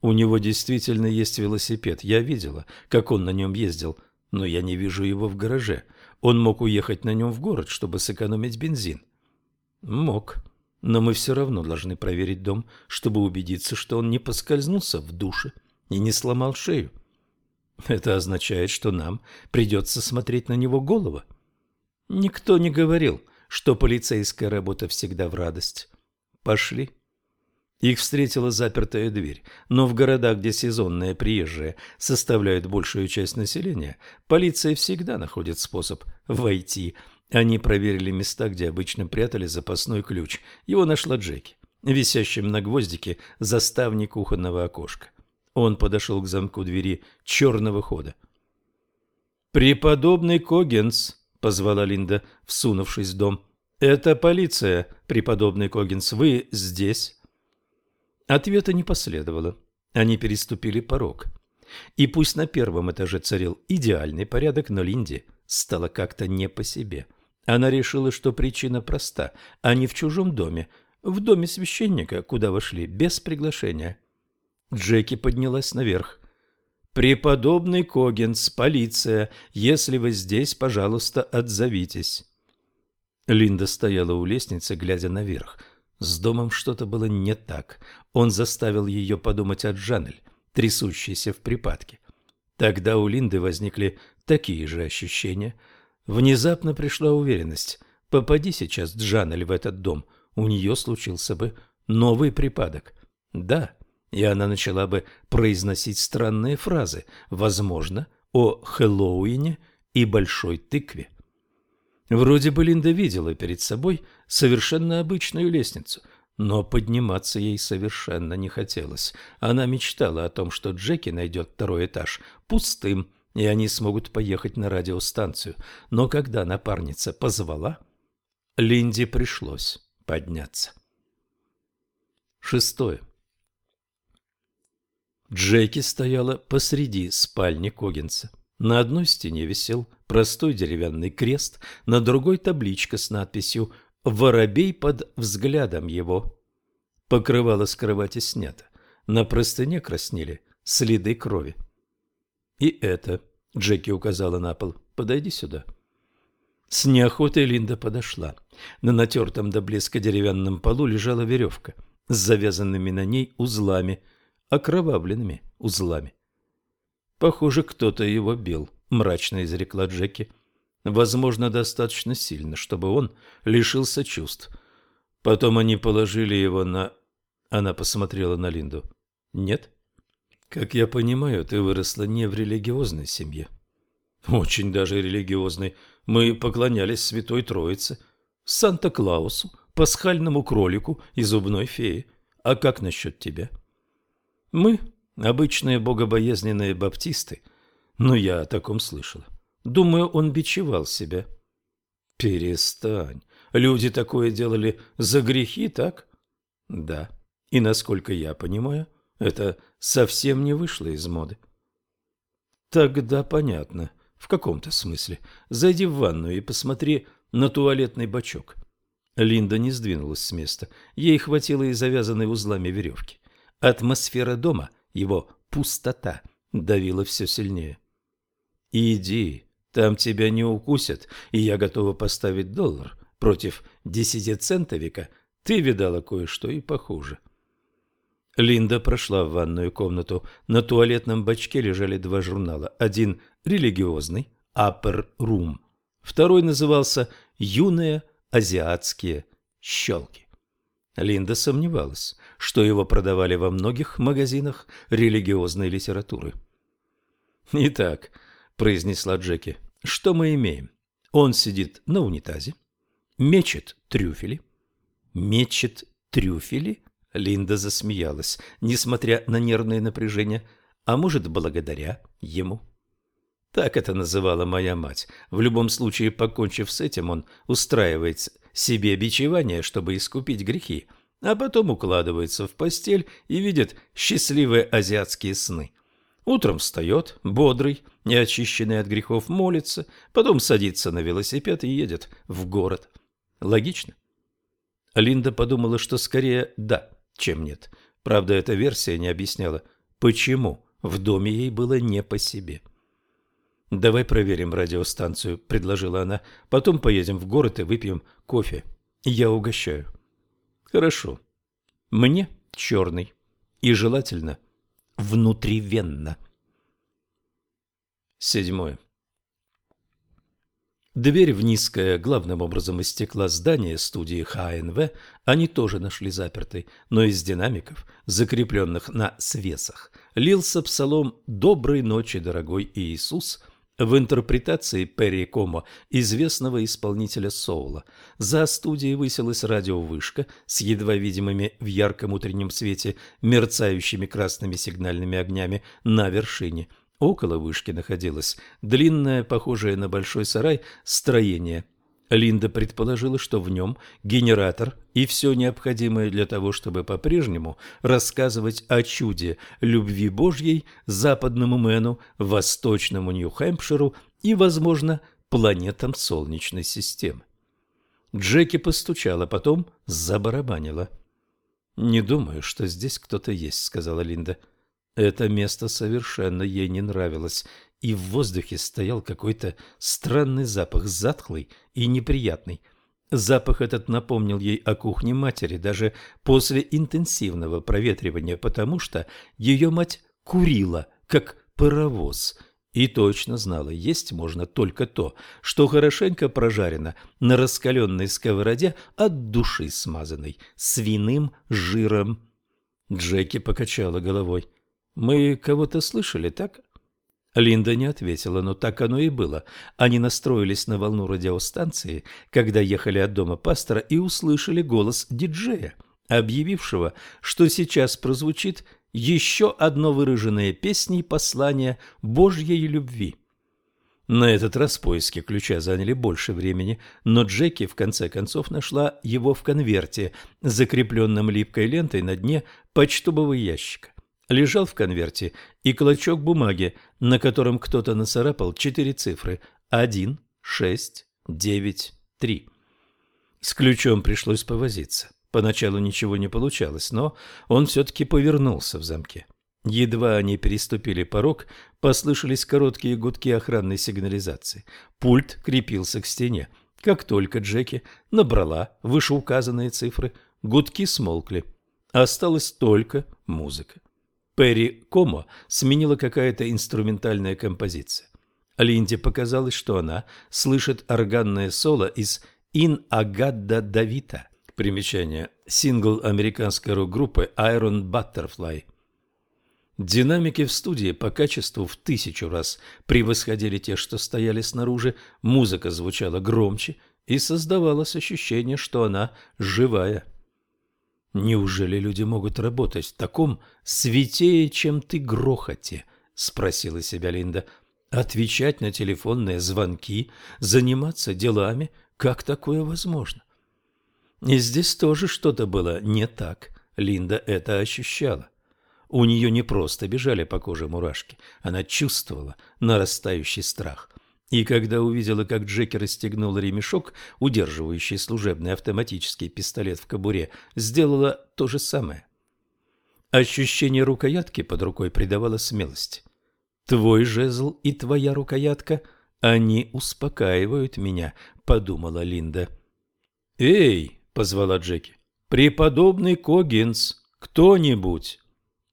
«У него действительно есть велосипед. Я видела, как он на нем ездил, но я не вижу его в гараже. Он мог уехать на нем в город, чтобы сэкономить бензин». «Мог. Но мы все равно должны проверить дом, чтобы убедиться, что он не поскользнулся в душе и не сломал шею. Это означает, что нам придется смотреть на него голову. Никто не говорил, что полицейская работа всегда в радость. Пошли. Их встретила запертая дверь, но в городах, где сезонные приезжие составляют большую часть населения, полиция всегда находит способ войти. Они проверили места, где обычно прятали запасной ключ. Его нашла Джеки, висящим на гвоздике за ставни кухонного окошка. Он подошел к замку двери черного хода. «Преподобный Когенс», — позвала Линда, всунувшись в дом. «Это полиция, преподобный Когенс. Вы здесь?» Ответа не последовало. Они переступили порог. И пусть на первом этаже царил идеальный порядок, но Линде стало как-то не по себе. Она решила, что причина проста. Они в чужом доме, в доме священника, куда вошли без приглашения. Джеки поднялась наверх. «Преподобный Когенс, полиция, если вы здесь, пожалуйста, отзовитесь». Линда стояла у лестницы, глядя наверх. С домом что-то было не так. Он заставил ее подумать о Джанель, трясущейся в припадке. Тогда у Линды возникли такие же ощущения. Внезапно пришла уверенность. Попади сейчас Джанель в этот дом, у нее случился бы новый припадок. Да, и она начала бы произносить странные фразы, возможно, о Хэллоуине и большой тыкве. Вроде бы Линда видела перед собой совершенно обычную лестницу, но подниматься ей совершенно не хотелось. Она мечтала о том, что Джеки найдет второй этаж пустым, и они смогут поехать на радиостанцию. Но когда напарница позвала, Линде пришлось подняться. Шестое. Джеки стояла посреди спальни Когинса. На одной стене висел простой деревянный крест, на другой табличка с надписью «Воробей под взглядом его». Покрывало с кровати снято. На простыне краснели следы крови. «И это», — Джеки указала на пол, — «подойди сюда». С неохотой Линда подошла. На натертом до блеска деревянном полу лежала веревка с завязанными на ней узлами, окровавленными узлами. «Похоже, кто-то его бил», — мрачно изрекла Джеки. «Возможно, достаточно сильно, чтобы он лишился чувств. Потом они положили его на...» Она посмотрела на Линду. «Нет?» «Как я понимаю, ты выросла не в религиозной семье». «Очень даже религиозной. Мы поклонялись Святой Троице, Санта-Клаусу, пасхальному кролику и зубной фее. А как насчет тебя?» «Мы обычные богобоязненные баптисты. Но я о таком слышала. Думаю, он бичевал себя». «Перестань. Люди такое делали за грехи, так?» «Да. И, насколько я понимаю, это совсем не вышло из моды». «Тогда понятно. В каком-то смысле. Зайди в ванную и посмотри на туалетный бачок». Линда не сдвинулась с места. Ей хватило и завязанной узлами веревки. Атмосфера дома, его пустота, давила все сильнее. «Иди, там тебя не укусят, и я готова поставить доллар против десятицентовика. Ты видала кое-что и похуже». Линда прошла в ванную комнату. На туалетном бачке лежали два журнала. Один религиозный, Upper Room. Второй назывался «Юные азиатские щелки». Линда сомневалась, что его продавали во многих магазинах религиозной литературы. «Итак», — произнесла Джеки, — «что мы имеем? Он сидит на унитазе, мечет трюфели». «Мечет трюфели?» Линда засмеялась, несмотря на нервное напряжение, а может, благодаря ему. Так это называла моя мать. В любом случае, покончив с этим, он устраивает себе бичевание, чтобы искупить грехи, а потом укладывается в постель и видит счастливые азиатские сны. Утром встает, бодрый, неочищенный от грехов, молится, потом садится на велосипед и едет в город. Логично? Линда подумала, что скорее «да», чем «нет». Правда, эта версия не объясняла, почему в доме ей было не по себе. «Давай проверим радиостанцию», — предложила она. «Потом поедем в город и выпьем кофе. Я угощаю». «Хорошо. Мне черный. И желательно внутривенно». Седьмое. Дверь в низкое, главным образом из стекла здание студии ХНВ они тоже нашли запертой, но из динамиков, закрепленных на свесах, лился псалом «Доброй ночи, дорогой Иисус», в интерпретации Перри Комо, известного исполнителя соула. За студией высилась радиовышка с едва видимыми в ярком утреннем свете мерцающими красными сигнальными огнями на вершине. Около вышки находилось длинное, похожее на большой сарай, строение – Линда предположила, что в нем генератор и все необходимое для того, чтобы по-прежнему рассказывать о чуде любви Божьей западному Мэну, восточному Нью-Хэмпширу и, возможно, планетам Солнечной системы. Джеки постучала, потом забарабанила. «Не думаю, что здесь кто-то есть», — сказала Линда. Это место совершенно ей не нравилось, и в воздухе стоял какой-то странный запах, затхлый и неприятный. Запах этот напомнил ей о кухне матери даже после интенсивного проветривания, потому что ее мать курила, как паровоз, и точно знала, есть можно только то, что хорошенько прожарено на раскаленной сковороде от души смазанной свиным жиром. Джеки покачала головой. «Мы кого-то слышали, так?» Линда не ответила, но так оно и было. Они настроились на волну радиостанции, когда ехали от дома пастора и услышали голос диджея, объявившего, что сейчас прозвучит еще одно выраженное песней послание Божьей любви. На этот раз поиски ключа заняли больше времени, но Джеки в конце концов нашла его в конверте, закрепленном липкой лентой на дне почтового ящика. Лежал в конверте и клочок бумаги, на котором кто-то нацарапал четыре цифры – один, шесть, девять, три. С ключом пришлось повозиться. Поначалу ничего не получалось, но он все-таки повернулся в замке. Едва они переступили порог, послышались короткие гудки охранной сигнализации. Пульт крепился к стене. Как только Джеки набрала вышеуказанные цифры, гудки смолкли. Осталась только музыка. Перри Комо сменила какая-то инструментальная композиция. Линде показалось, что она слышит органное соло из «Ин Агадда Давита». Примечание. Сингл американской рок-группы Iron Butterfly – Динамики в студии по качеству в тысячу раз превосходили те, что стояли снаружи, музыка звучала громче и создавалось ощущение, что она живая. «Неужели люди могут работать в таком святее, чем ты, грохоте?» — спросила себя Линда. «Отвечать на телефонные звонки, заниматься делами, как такое возможно?» И здесь тоже что-то было не так. Линда это ощущала. У нее не просто бежали по коже мурашки, она чувствовала нарастающий страх. И когда увидела, как Джеки расстегнул ремешок, удерживающий служебный автоматический пистолет в кобуре, сделала то же самое. Ощущение рукоятки под рукой придавало смелость. «Твой жезл и твоя рукоятка, они успокаивают меня», — подумала Линда. «Эй!» — позвала Джеки. «Преподобный Когинс! Кто-нибудь!»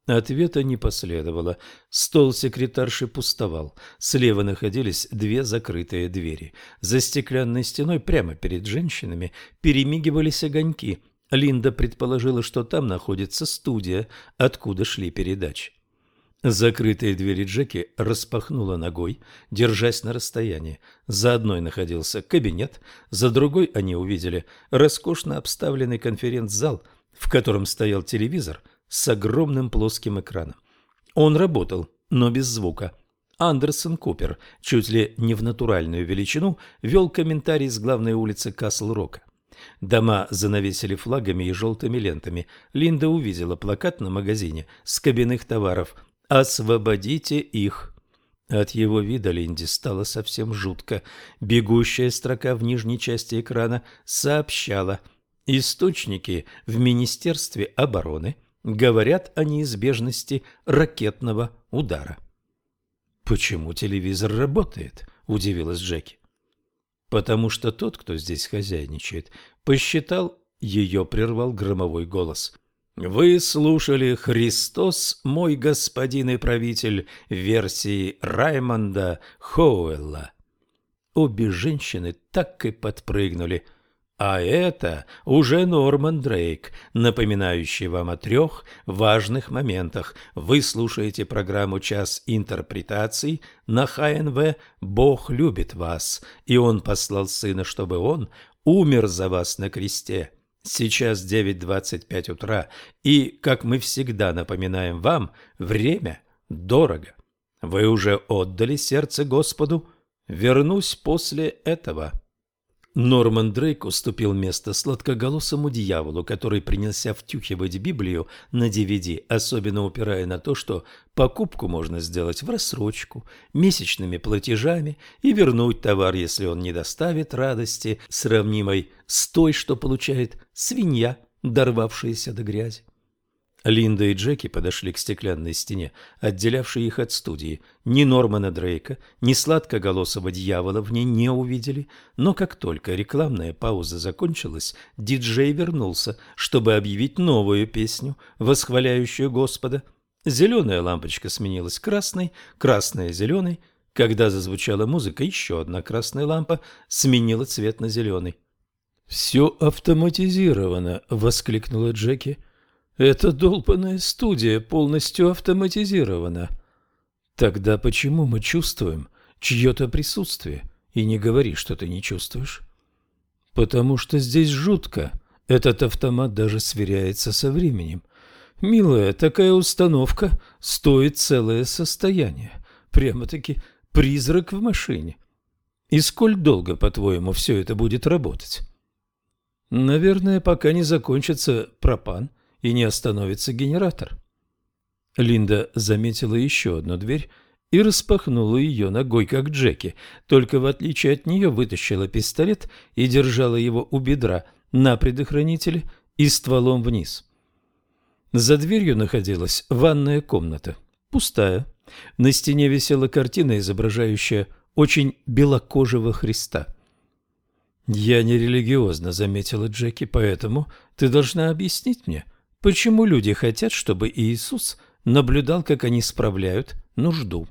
Ответа не последовало. Стол секретарши пустовал. Слева находились две закрытые двери. За стеклянной стеной прямо перед женщинами перемигивались огоньки. Линда предположила, что там находится студия, откуда шли передачи. Закрытые двери Джеки распахнула ногой, держась на расстоянии. За одной находился кабинет, за другой они увидели роскошно обставленный конференц-зал, в котором стоял телевизор – с огромным плоским экраном. Он работал, но без звука. Андерсон Купер, чуть ли не в натуральную величину, вел комментарий с главной улицы Касл-Рока. Дома занавесили флагами и желтыми лентами. Линда увидела плакат на магазине с кабинных товаров «Освободите их». От его вида Линде стало совсем жутко. Бегущая строка в нижней части экрана сообщала «Источники в Министерстве обороны» говорят о неизбежности ракетного удара. «Почему телевизор работает?» – удивилась Джеки. «Потому что тот, кто здесь хозяйничает, посчитал, ее прервал громовой голос. Вы слушали «Христос, мой господин и правитель» версии Раймонда Хоуэлла. Обе женщины так и подпрыгнули – а это уже Норман Дрейк, напоминающий вам о трех важных моментах. Вы слушаете программу «Час интерпретаций» на ХНВ «Бог любит вас», и Он послал Сына, чтобы Он умер за вас на кресте. Сейчас 9.25 утра, и, как мы всегда напоминаем вам, время дорого. Вы уже отдали сердце Господу? Вернусь после этого». Норман Дрейк уступил место сладкоголосому дьяволу, который принялся втюхивать Библию на DVD, особенно упирая на то, что покупку можно сделать в рассрочку, месячными платежами и вернуть товар, если он не доставит радости, сравнимой с той, что получает свинья, дорвавшаяся до грязи. Линда и Джеки подошли к стеклянной стене, отделявшей их от студии. Ни Нормана Дрейка, ни сладкоголосого дьявола в ней не увидели, но как только рекламная пауза закончилась, диджей вернулся, чтобы объявить новую песню, восхваляющую Господа. Зеленая лампочка сменилась красной, красная – зеленой. Когда зазвучала музыка, еще одна красная лампа сменила цвет на зеленый. «Все автоматизировано!» – воскликнула Джеки. Эта долбанная студия полностью автоматизирована. Тогда почему мы чувствуем чье-то присутствие? И не говори, что ты не чувствуешь. Потому что здесь жутко. Этот автомат даже сверяется со временем. Милая, такая установка стоит целое состояние. Прямо-таки призрак в машине. И сколь долго, по-твоему, все это будет работать? Наверное, пока не закончится пропан и не остановится генератор. Линда заметила еще одну дверь и распахнула ее ногой, как Джеки, только в отличие от нее вытащила пистолет и держала его у бедра на предохранителе и стволом вниз. За дверью находилась ванная комната, пустая. На стене висела картина, изображающая очень белокожего Христа. «Я не религиозно», — заметила Джеки, — «поэтому ты должна объяснить мне, почему люди хотят, чтобы Иисус наблюдал, как они справляют нужду».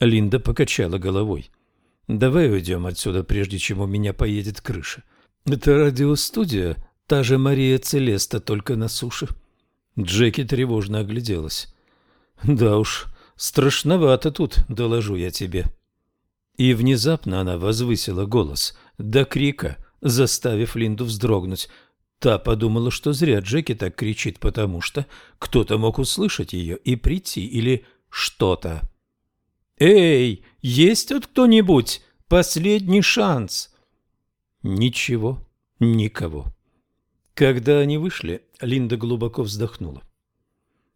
Линда покачала головой. «Давай уйдем отсюда, прежде чем у меня поедет крыша. Это радиостудия, та же Мария Целеста, только на суше». Джеки тревожно огляделась. «Да уж, страшновато тут, доложу я тебе». И внезапно она возвысила голос до крика, заставив Линду вздрогнуть. Та подумала, что зря Джеки так кричит, потому что кто-то мог услышать ее и прийти, или что-то. «Эй, есть тут кто-нибудь? Последний шанс!» Ничего, никого. Когда они вышли, Линда глубоко вздохнула.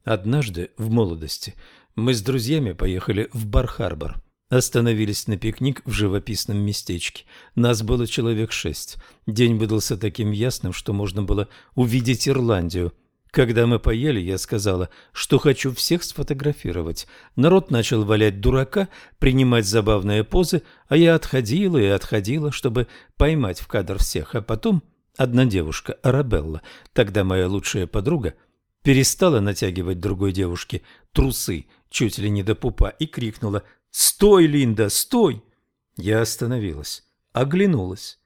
Однажды, в молодости, мы с друзьями поехали в Бар-Харбор. Остановились на пикник в живописном местечке. Нас было человек шесть. День выдался таким ясным, что можно было увидеть Ирландию. Когда мы поели, я сказала, что хочу всех сфотографировать. Народ начал валять дурака, принимать забавные позы, а я отходила и отходила, чтобы поймать в кадр всех. А потом одна девушка, Арабелла, тогда моя лучшая подруга, перестала натягивать другой девушке трусы чуть ли не до пупа и крикнула «Стой, Линда, стой!» Я остановилась, оглянулась.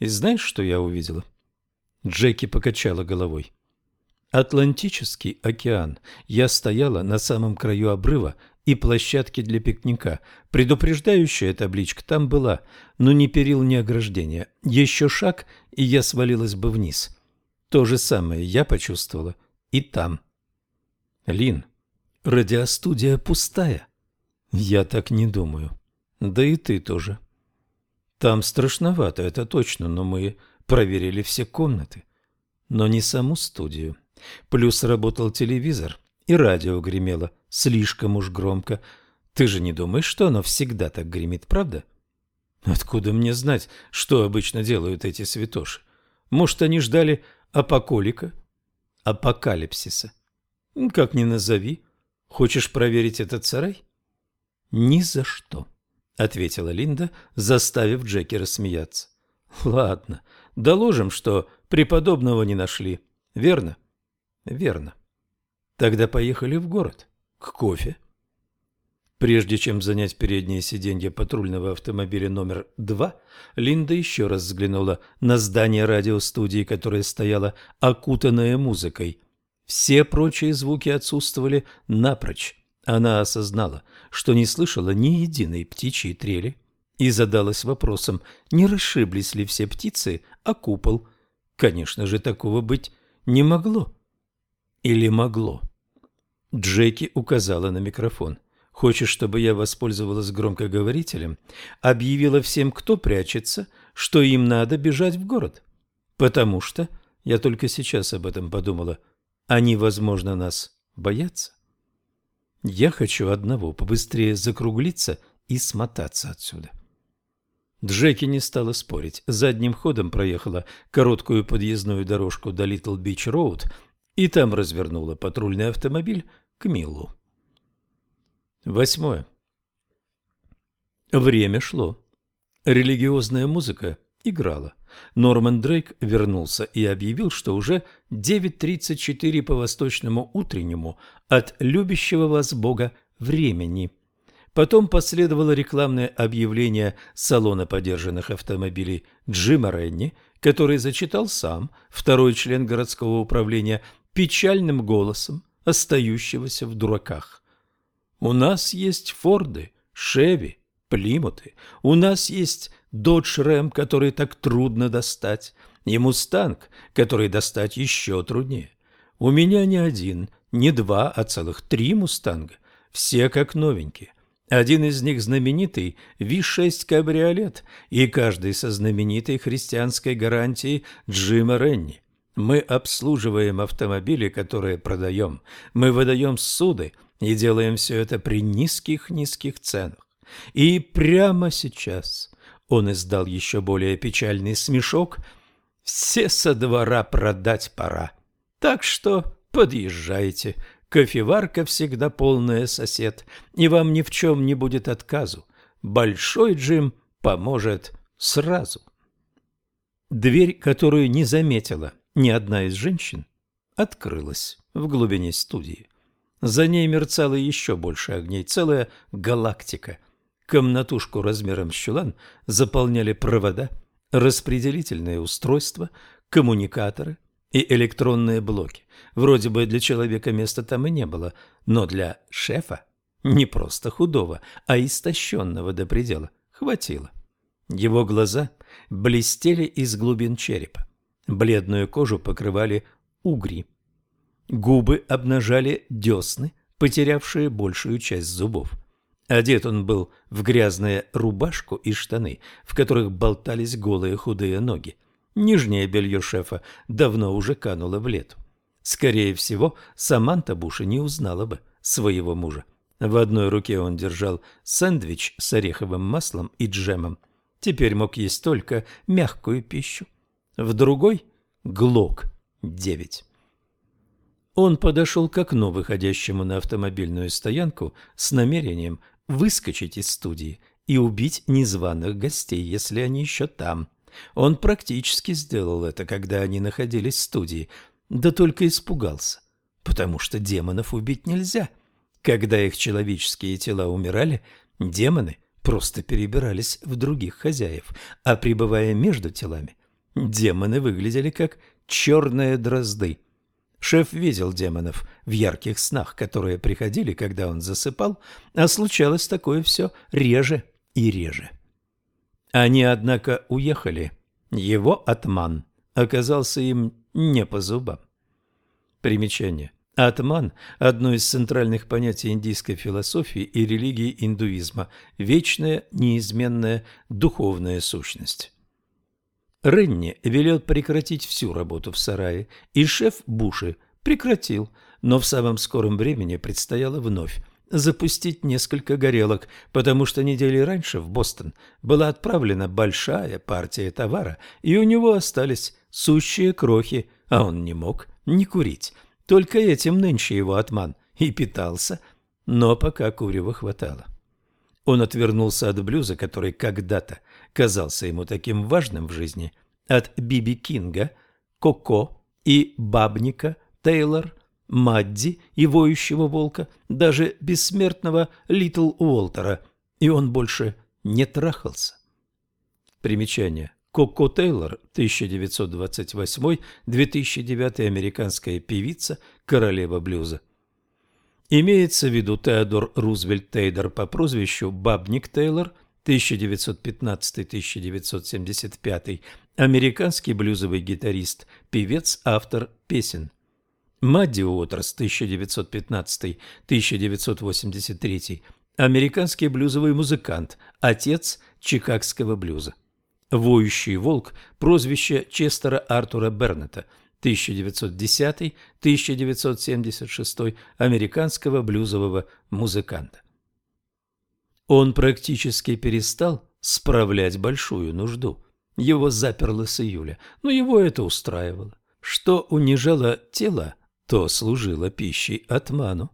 И знаешь, что я увидела? Джеки покачала головой. Атлантический океан. Я стояла на самом краю обрыва и площадки для пикника. Предупреждающая табличка там была, но ни перил, ни ограждения. Еще шаг, и я свалилась бы вниз. То же самое я почувствовала и там. Лин, радиостудия пустая. Я так не думаю. Да и ты тоже. Там страшновато, это точно, но мы проверили все комнаты. Но не саму студию. Плюс работал телевизор, и радио гремело слишком уж громко. Ты же не думаешь, что оно всегда так гремит, правда? Откуда мне знать, что обычно делают эти святоши? Может, они ждали апоколика? Апокалипсиса. Как ни назови. Хочешь проверить этот сарай? «Ни за что», — ответила Линда, заставив Джеки рассмеяться. «Ладно, доложим, что преподобного не нашли. Верно?» «Верно. Тогда поехали в город. К кофе». Прежде чем занять переднее сиденье патрульного автомобиля номер два, Линда еще раз взглянула на здание радиостудии, которое стояло окутанное музыкой. Все прочие звуки отсутствовали напрочь. Она осознала, что не слышала ни единой птичьей трели и задалась вопросом, не расшиблись ли все птицы о купол. Конечно же, такого быть не могло. Или могло? Джеки указала на микрофон. «Хочешь, чтобы я воспользовалась громкоговорителем? Объявила всем, кто прячется, что им надо бежать в город. Потому что, я только сейчас об этом подумала, они, возможно, нас боятся». Я хочу одного – побыстрее закруглиться и смотаться отсюда. Джеки не стала спорить. Задним ходом проехала короткую подъездную дорожку до Литл Бич Роуд и там развернула патрульный автомобиль к Миллу. Восьмое. Время шло. Религиозная музыка играла. Норман Дрейк вернулся и объявил, что уже 9.34 по восточному утреннему от любящего вас Бога времени. Потом последовало рекламное объявление салона подержанных автомобилей Джима Ренни, который зачитал сам, второй член городского управления, печальным голосом остающегося в дураках. «У нас есть Форды, Шеви, Плимуты, у нас есть Додж Рэм, который так трудно достать, и Мустанг, который достать еще труднее. У меня не один, не два, а целых три Мустанга, все как новенькие. Один из них знаменитый Ви-6 кабриолет, и каждый со знаменитой христианской гарантией Джима Ренни. Мы обслуживаем автомобили, которые продаем. Мы выдаем суды и делаем все это при низких-низких ценах. И прямо сейчас он издал еще более печальный смешок. Все со двора продать пора. Так что подъезжайте. Кофеварка всегда полная сосед, и вам ни в чем не будет отказу. Большой Джим поможет сразу. Дверь, которую не заметила ни одна из женщин, открылась в глубине студии. За ней мерцало еще больше огней, целая галактика. Комнатушку размером с чулан заполняли провода, распределительные устройства, коммуникаторы и электронные блоки. Вроде бы для человека места там и не было, но для шефа, не просто худого, а истощенного до предела, хватило. Его глаза блестели из глубин черепа. Бледную кожу покрывали угри. Губы обнажали десны, потерявшие большую часть зубов. Одет он был в грязную рубашку и штаны, в которых болтались голые худые ноги. Нижнее белье шефа давно уже кануло в лету. Скорее всего, Саманта Буша не узнала бы своего мужа. В одной руке он держал сэндвич с ореховым маслом и джемом. Теперь мог есть только мягкую пищу. В другой — ГЛОК-9. Он подошел к окну, выходящему на автомобильную стоянку, с намерением выскочить из студии и убить незваных гостей, если они еще там. Он практически сделал это, когда они находились в студии, да только испугался, потому что демонов убить нельзя. Когда их человеческие тела умирали, демоны просто перебирались в других хозяев, а пребывая между телами, демоны выглядели как черные дрозды. Шеф видел демонов в ярких снах, которые приходили, когда он засыпал, а случалось такое все реже и реже. Они, однако, уехали. Его атман оказался им не по зубам. Примечание. Атман – одно из центральных понятий индийской философии и религии индуизма – вечная, неизменная духовная сущность. Ренни велел прекратить всю работу в сарае, и шеф Буши прекратил, но в самом скором времени предстояло вновь запустить несколько горелок, потому что недели раньше в Бостон была отправлена большая партия товара, и у него остались сущие крохи, а он не мог не курить. Только этим нынче его отман и питался, но пока курева хватало. Он отвернулся от блюза, который когда-то казался ему таким важным в жизни, от Биби Кинга, Коко и Бабника, Тейлор, Мадди и Воющего Волка, даже бессмертного Литл Уолтера, и он больше не трахался. Примечание. Коко Тейлор, 1928-2009 американская певица, королева блюза. Имеется в виду Теодор Рузвельт Тейдер по прозвищу Бабник Тейлор – 1915-1975, американский блюзовый гитарист, певец, автор песен. Мадди Уотерс, 1915-1983, американский блюзовый музыкант, отец чикагского блюза. «Воющий волк» – прозвище Честера Артура Бернета, 1910-1976, американского блюзового музыканта. Он практически перестал справлять большую нужду. Его заперло с июля, но его это устраивало. Что унижало тело, то служило пищей отману.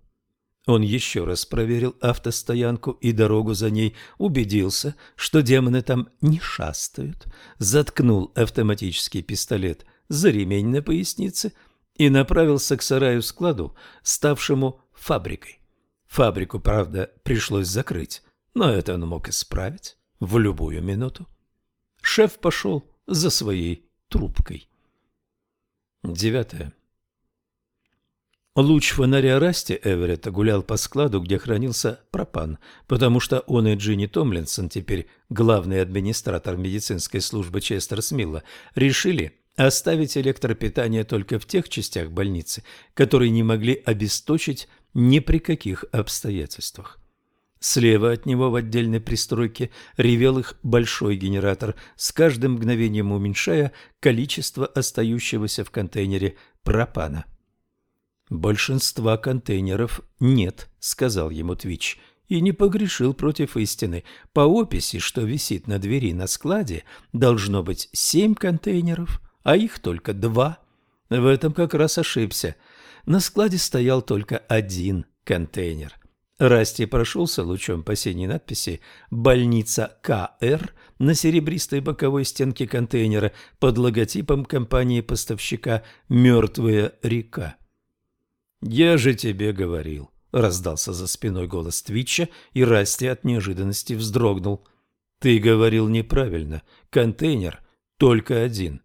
Он еще раз проверил автостоянку и дорогу за ней, убедился, что демоны там не шастают, заткнул автоматический пистолет за ремень на пояснице и направился к сараю-складу, ставшему фабрикой. Фабрику, правда, пришлось закрыть, но это он мог исправить в любую минуту. Шеф пошел за своей трубкой. Девятое. Луч фонаря Расти Эверетта гулял по складу, где хранился пропан, потому что он и Джинни Томлинсон, теперь главный администратор медицинской службы Честер Смилла, решили оставить электропитание только в тех частях больницы, которые не могли обесточить ни при каких обстоятельствах. Слева от него в отдельной пристройке ревел их большой генератор, с каждым мгновением уменьшая количество остающегося в контейнере пропана. «Большинства контейнеров нет», — сказал ему Твич, и не погрешил против истины. По описи, что висит на двери на складе, должно быть семь контейнеров, а их только два. В этом как раз ошибся. На складе стоял только один контейнер. Расти прошелся лучом по синей надписи «Больница КР» на серебристой боковой стенке контейнера под логотипом компании-поставщика «Мертвая река». «Я же тебе говорил», — раздался за спиной голос Твитча, и Расти от неожиданности вздрогнул. «Ты говорил неправильно. Контейнер только один».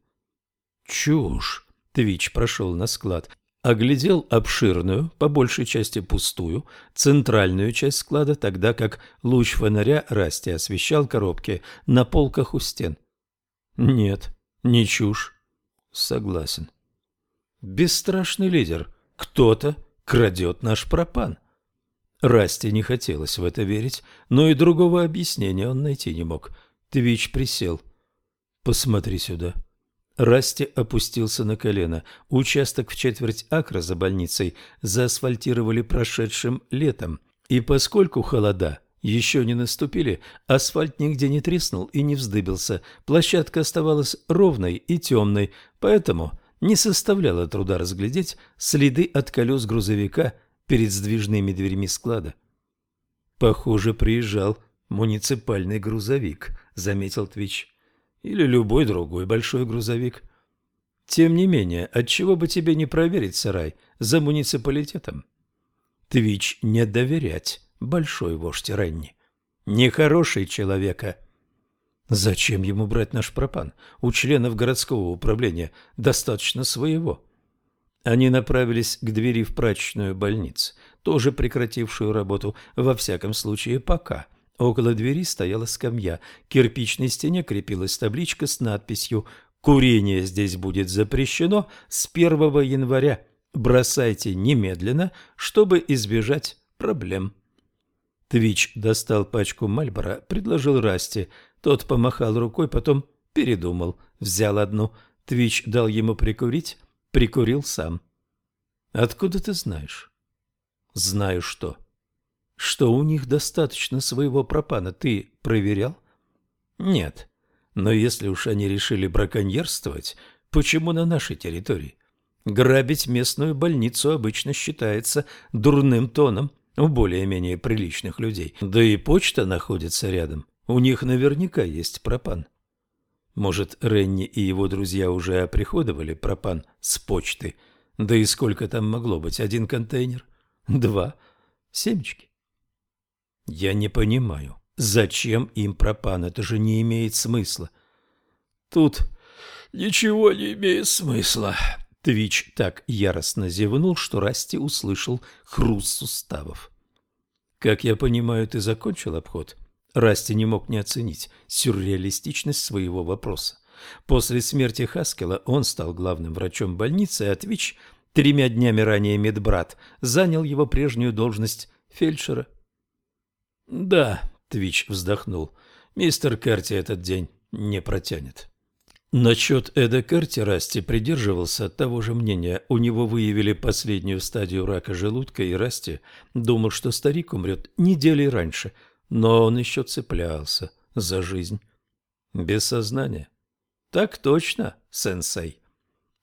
«Чушь!» — Твич прошел на склад. Оглядел обширную, по большей части пустую, центральную часть склада, тогда как луч фонаря Расти освещал коробки на полках у стен. «Нет, не чушь». «Согласен». «Бесстрашный лидер», кто-то крадет наш пропан. Расти не хотелось в это верить, но и другого объяснения он найти не мог. Твич присел. «Посмотри сюда». Расти опустился на колено. Участок в четверть акра за больницей заасфальтировали прошедшим летом. И поскольку холода еще не наступили, асфальт нигде не треснул и не вздыбился. Площадка оставалась ровной и темной, поэтому не составляло труда разглядеть следы от колес грузовика перед сдвижными дверьми склада. «Похоже, приезжал муниципальный грузовик», — заметил Твич. «Или любой другой большой грузовик». «Тем не менее, отчего бы тебе не проверить сарай за муниципалитетом?» Твич не доверять, большой вождь Ренни. Нехороший человека. Зачем ему брать наш пропан? У членов городского управления достаточно своего. Они направились к двери в прачечную больницу, тоже прекратившую работу, во всяком случае пока. Около двери стояла скамья, к кирпичной стене крепилась табличка с надписью «Курение здесь будет запрещено с 1 января. Бросайте немедленно, чтобы избежать проблем». Твич достал пачку Мальбора, предложил Расти – тот помахал рукой, потом передумал, взял одну. Твич дал ему прикурить, прикурил сам. «Откуда ты знаешь?» «Знаю что». «Что у них достаточно своего пропана, ты проверял?» «Нет. Но если уж они решили браконьерствовать, почему на нашей территории? Грабить местную больницу обычно считается дурным тоном у более-менее приличных людей. Да и почта находится рядом. У них наверняка есть пропан. Может, Ренни и его друзья уже оприходовали пропан с почты? Да и сколько там могло быть? Один контейнер? Два? Семечки? Я не понимаю, зачем им пропан? Это же не имеет смысла. Тут ничего не имеет смысла. Твич так яростно зевнул, что Расти услышал хруст суставов. Как я понимаю, ты закончил обход? — Расти не мог не оценить сюрреалистичность своего вопроса. После смерти Хаскела он стал главным врачом больницы, а Твич, тремя днями ранее медбрат, занял его прежнюю должность фельдшера. «Да», — Твич вздохнул, — «мистер Керти этот день не протянет». Насчет Эда Керти Расти придерживался того же мнения. У него выявили последнюю стадию рака желудка, и Расти думал, что старик умрет недели раньше — но он еще цеплялся за жизнь. Без сознания. Так точно, сенсей.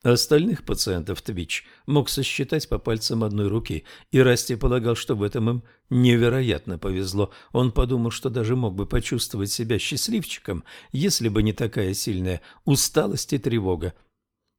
Остальных пациентов Твич мог сосчитать по пальцам одной руки, и Расти полагал, что в этом им невероятно повезло. Он подумал, что даже мог бы почувствовать себя счастливчиком, если бы не такая сильная усталость и тревога.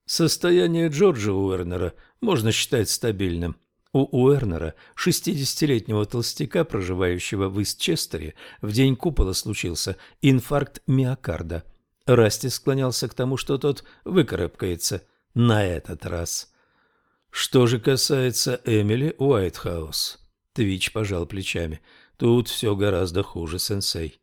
Состояние Джорджа Уэрнера можно считать стабильным. У Уэрнера, шестидесятилетнего толстяка, проживающего в Истчестере, в день купола случился инфаркт миокарда. Расти склонялся к тому, что тот выкарабкается на этот раз. Что же касается Эмили Уайтхаус, Твич пожал плечами. Тут все гораздо хуже, сенсей.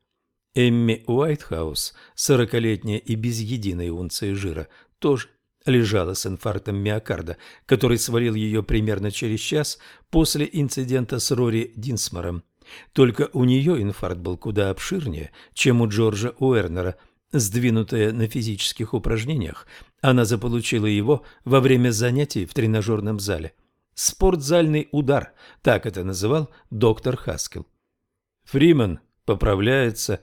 Эмми Уайтхаус, сорокалетняя и без единой унции жира, тоже лежала с инфарктом миокарда, который свалил ее примерно через час после инцидента с Рори Динсмором. Только у нее инфаркт был куда обширнее, чем у Джорджа Уэрнера. Сдвинутая на физических упражнениях, она заполучила его во время занятий в тренажерном зале. Спортзальный удар, так это называл доктор Хаскел. Фриман поправляется,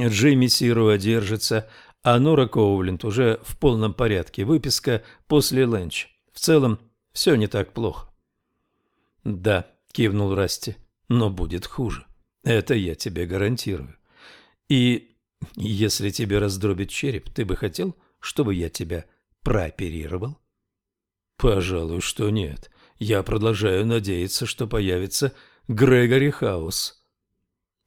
Джимми Сируа держится, а Нора Коувленд уже в полном порядке. Выписка после ленча. В целом, все не так плохо. «Да», — кивнул Расти, — «но будет хуже. Это я тебе гарантирую. И если тебе раздробит череп, ты бы хотел, чтобы я тебя прооперировал?» «Пожалуй, что нет. Я продолжаю надеяться, что появится Грегори Хаус».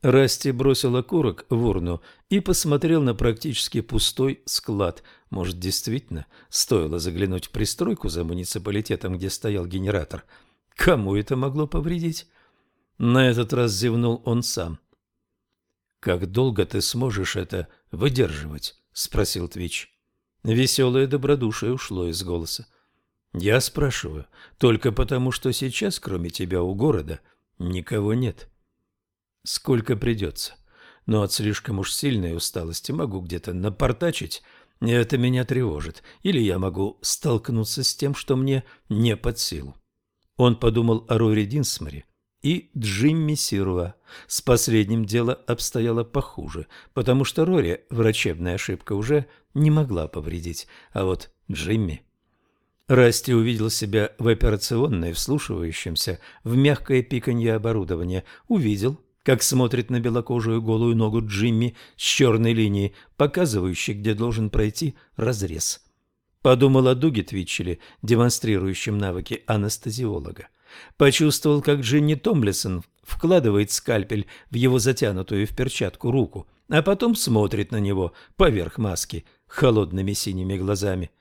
Расти бросил окурок в урну и посмотрел на практически пустой склад. Может, действительно стоило заглянуть в пристройку за муниципалитетом, где стоял генератор? Кому это могло повредить? На этот раз зевнул он сам. «Как долго ты сможешь это выдерживать?» — спросил Твич. Веселое добродушие ушло из голоса. «Я спрашиваю, только потому, что сейчас, кроме тебя, у города никого нет». Сколько придется. Но от слишком уж сильной усталости могу где-то напортачить, и это меня тревожит. Или я могу столкнуться с тем, что мне не под силу. Он подумал о Роре Динсморе и Джимми Сируа. С последним дело обстояло похуже, потому что Рори врачебная ошибка уже не могла повредить, а вот Джимми... Расти увидел себя в операционной, вслушивающемся в мягкое пиканье оборудования. Увидел, как смотрит на белокожую голую ногу Джимми с черной линией, показывающей, где должен пройти разрез. Подумал о Дуге Твитчеле, демонстрирующем навыки анестезиолога. Почувствовал, как Джинни Томлисон вкладывает скальпель в его затянутую в перчатку руку, а потом смотрит на него поверх маски холодными синими глазами.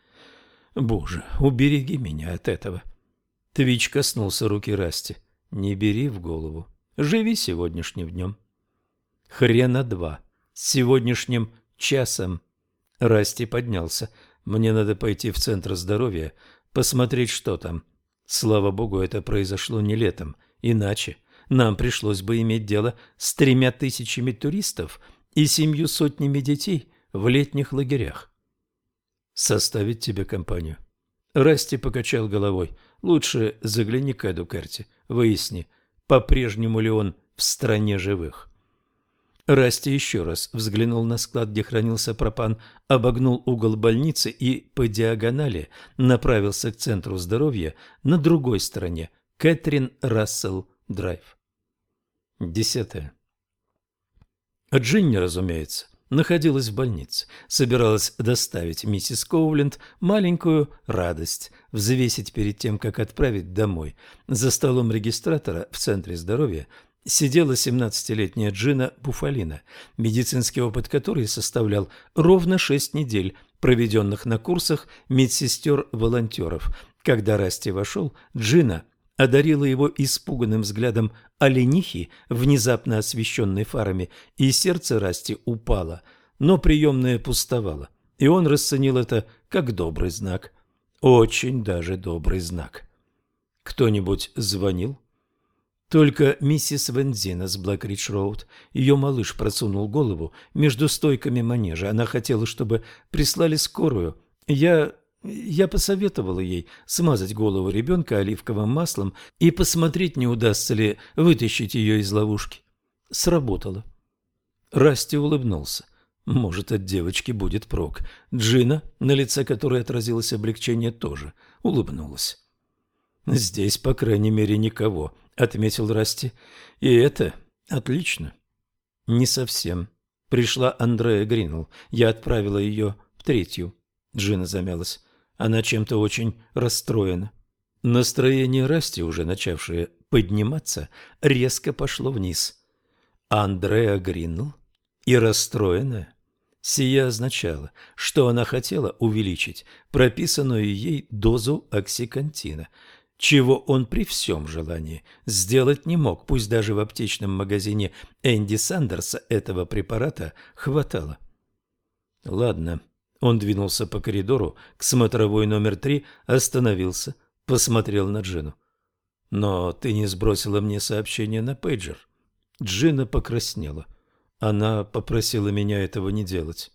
«Боже, убереги меня от этого!» Твич коснулся руки Расти. «Не бери в голову». Живи сегодняшним днем. Хрена два. С сегодняшним часом. Расти поднялся. Мне надо пойти в центр здоровья, посмотреть, что там. Слава богу, это произошло не летом. Иначе нам пришлось бы иметь дело с тремя тысячами туристов и семью сотнями детей в летних лагерях. Составить тебе компанию. Расти покачал головой. Лучше загляни к Эду Керти, выясни, по-прежнему ли он в стране живых. Расти еще раз взглянул на склад, где хранился пропан, обогнул угол больницы и по диагонали направился к центру здоровья на другой стороне, Кэтрин Рассел Драйв. Десятое. Джинни, разумеется, находилась в больнице, собиралась доставить миссис Коуленд маленькую радость, взвесить перед тем, как отправить домой. За столом регистратора в Центре здоровья сидела 17-летняя Джина Буфалина, медицинский опыт которой составлял ровно 6 недель, проведенных на курсах медсестер-волонтеров. Когда Расти вошел, Джина одарила его испуганным взглядом оленихи, внезапно освещенной фарами, и сердце Расти упало, но приемная пустовала, и он расценил это как добрый знак. Очень даже добрый знак. Кто-нибудь звонил? Только миссис Вензина с Блэкридж-Роуд. Ее малыш просунул голову между стойками манежа. Она хотела, чтобы прислали скорую. Я я посоветовала ей смазать голову ребенка оливковым маслом и посмотреть, не удастся ли вытащить ее из ловушки. Сработало. Расти улыбнулся. Может, от девочки будет прок. Джина, на лице которой отразилось облегчение, тоже улыбнулась. «Здесь, по крайней мере, никого», — отметил Расти. «И это отлично». «Не совсем. Пришла Андрея Гринл. Я отправила ее в третью». Джина замялась. Она чем-то очень расстроена. Настроение Расти, уже начавшее подниматься, резко пошло вниз. Андреа Гринл и расстроенная. Сия означало, что она хотела увеличить прописанную ей дозу оксикантина, чего он при всем желании сделать не мог, пусть даже в аптечном магазине Энди Сандерса этого препарата хватало. Ладно, он двинулся по коридору к смотровой номер три, остановился, посмотрел на Джину. «Но ты не сбросила мне сообщение на пейджер». Джина покраснела. Она попросила меня этого не делать.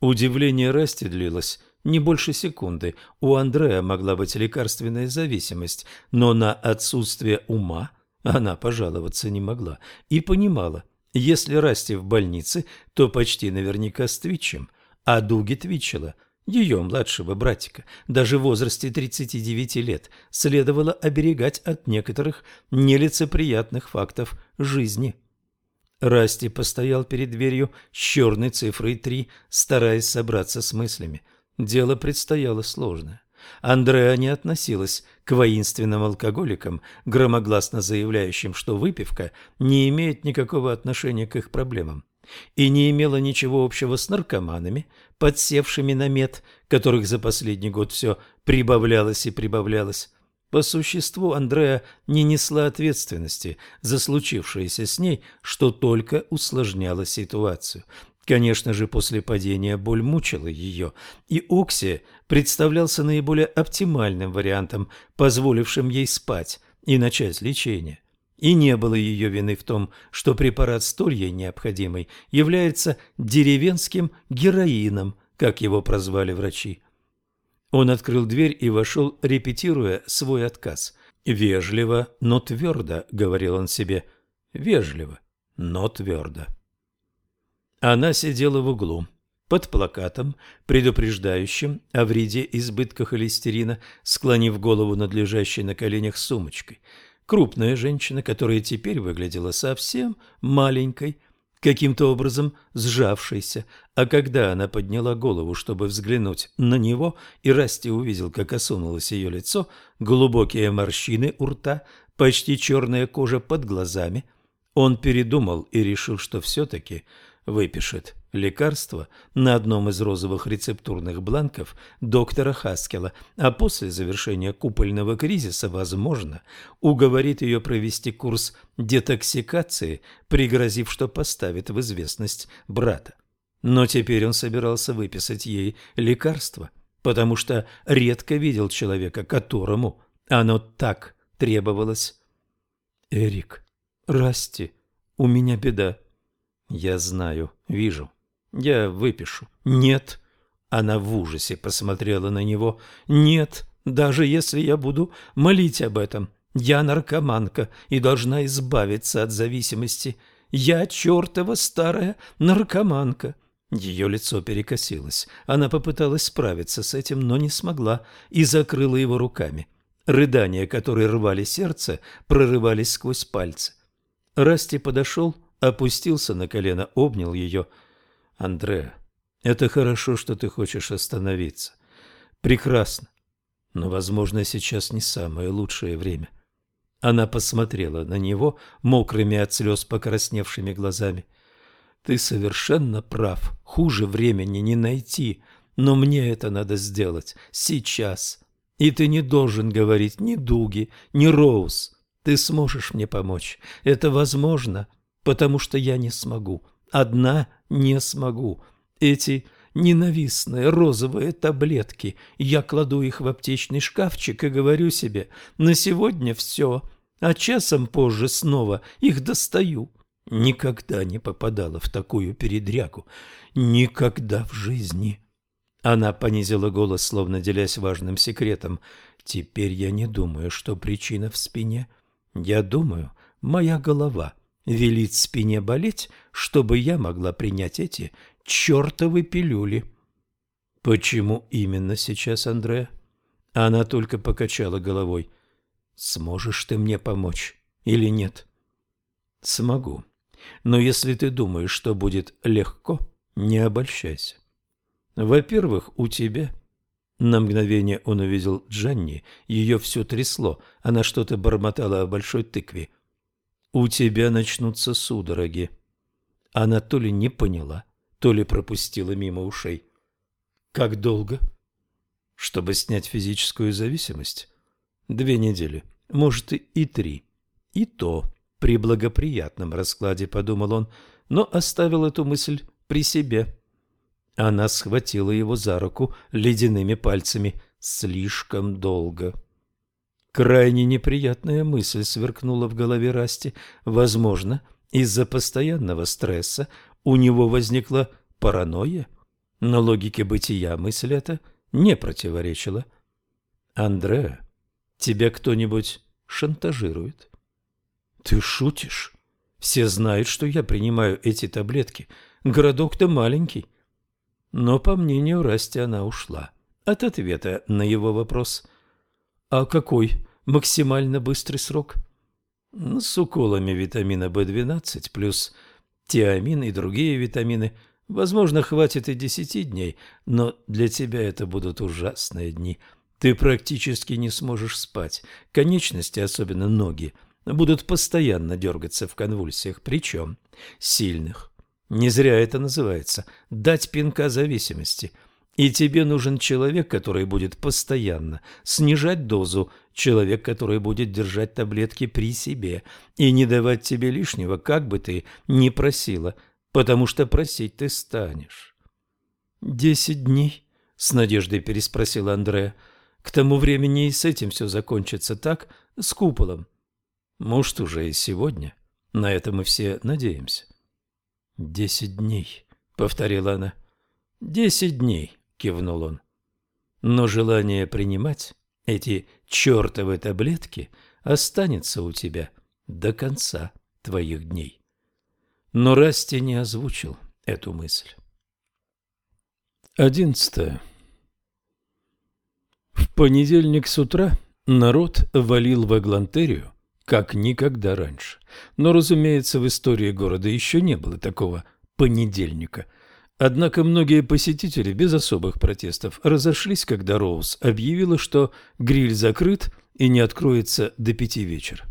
Удивление Расти длилось не больше секунды. У Андрея могла быть лекарственная зависимость, но на отсутствие ума она пожаловаться не могла и понимала, если Расти в больнице, то почти наверняка с Твичем, а Дуги Твичела, ее младшего братика, даже в возрасте 39 лет, следовало оберегать от некоторых нелицеприятных фактов жизни. Расти постоял перед дверью с черной цифрой 3, стараясь собраться с мыслями. Дело предстояло сложное. Андреа не относилась к воинственным алкоголикам, громогласно заявляющим, что выпивка не имеет никакого отношения к их проблемам, и не имела ничего общего с наркоманами, подсевшими на мед, которых за последний год все прибавлялось и прибавлялось. По существу Андреа не несла ответственности за случившееся с ней, что только усложняло ситуацию. Конечно же, после падения боль мучила ее, и Окси представлялся наиболее оптимальным вариантом, позволившим ей спать и начать лечение. И не было ее вины в том, что препарат столь ей необходимый является деревенским героином, как его прозвали врачи. Он открыл дверь и вошел, репетируя свой отказ. «Вежливо, но твердо», — говорил он себе. «Вежливо, но твердо». Она сидела в углу, под плакатом, предупреждающим о вреде избытка холестерина, склонив голову над лежащей на коленях сумочкой. Крупная женщина, которая теперь выглядела совсем маленькой, каким-то образом сжавшейся, а когда она подняла голову, чтобы взглянуть на него, и Расти увидел, как осунулось ее лицо, глубокие морщины у рта, почти черная кожа под глазами, он передумал и решил, что все-таки выпишет лекарство на одном из розовых рецептурных бланков доктора Хаскела, а после завершения купольного кризиса, возможно, уговорит ее провести курс детоксикации, пригрозив, что поставит в известность брата. Но теперь он собирался выписать ей лекарство, потому что редко видел человека, которому оно так требовалось. «Эрик, Расти, у меня беда», я знаю, вижу. Я выпишу. Нет. Она в ужасе посмотрела на него. Нет, даже если я буду молить об этом. Я наркоманка и должна избавиться от зависимости. Я чертова старая наркоманка. Ее лицо перекосилось. Она попыталась справиться с этим, но не смогла и закрыла его руками. Рыдания, которые рвали сердце, прорывались сквозь пальцы. Расти подошел опустился на колено, обнял ее. «Андреа, это хорошо, что ты хочешь остановиться. Прекрасно. Но, возможно, сейчас не самое лучшее время». Она посмотрела на него мокрыми от слез покрасневшими глазами. «Ты совершенно прав. Хуже времени не найти. Но мне это надо сделать. Сейчас. И ты не должен говорить ни Дуги, ни Роуз. Ты сможешь мне помочь. Это возможно потому что я не смогу. Одна не смогу. Эти ненавистные розовые таблетки, я кладу их в аптечный шкафчик и говорю себе, на сегодня все, а часом позже снова их достаю. Никогда не попадала в такую передрягу. Никогда в жизни. Она понизила голос, словно делясь важным секретом. Теперь я не думаю, что причина в спине. Я думаю, моя голова — велит спине болеть, чтобы я могла принять эти чертовы пилюли. Почему именно сейчас, Андреа? Она только покачала головой. Сможешь ты мне помочь или нет? Смогу. Но если ты думаешь, что будет легко, не обольщайся. Во-первых, у тебя... На мгновение он увидел Джанни, ее все трясло, она что-то бормотала о большой тыкве у тебя начнутся судороги. Она то ли не поняла, то ли пропустила мимо ушей. Как долго? Чтобы снять физическую зависимость? Две недели, может и три. И то при благоприятном раскладе, подумал он, но оставил эту мысль при себе. Она схватила его за руку ледяными пальцами слишком долго. Крайне неприятная мысль сверкнула в голове Расти. Возможно, из-за постоянного стресса у него возникла паранойя, но логике бытия мысль эта не противоречила. «Андреа, тебя кто-нибудь шантажирует?» «Ты шутишь? Все знают, что я принимаю эти таблетки. Городок-то маленький». Но, по мнению Расти, она ушла от ответа на его вопрос. «А какой максимально быстрый срок?» «С уколами витамина В12 плюс тиамин и другие витамины. Возможно, хватит и десяти дней, но для тебя это будут ужасные дни. Ты практически не сможешь спать. Конечности, особенно ноги, будут постоянно дергаться в конвульсиях, причем сильных. Не зря это называется «дать пинка зависимости». И тебе нужен человек, который будет постоянно снижать дозу, человек, который будет держать таблетки при себе и не давать тебе лишнего, как бы ты ни просила, потому что просить ты станешь. «Десять дней?» — с надеждой переспросил Андреа. «К тому времени и с этим все закончится так, с куполом». «Может, уже и сегодня. На это мы все надеемся». «Десять дней», — повторила она. «Десять дней», — кивнул он. «Но желание принимать эти чертовы таблетки останется у тебя до конца твоих дней». Но Расти не озвучил эту мысль. Одиннадцатое. В понедельник с утра народ валил в Аглантерию, как никогда раньше. Но, разумеется, в истории города еще не было такого понедельника. Однако многие посетители без особых протестов разошлись, когда Роуз объявила, что гриль закрыт и не откроется до пяти вечера.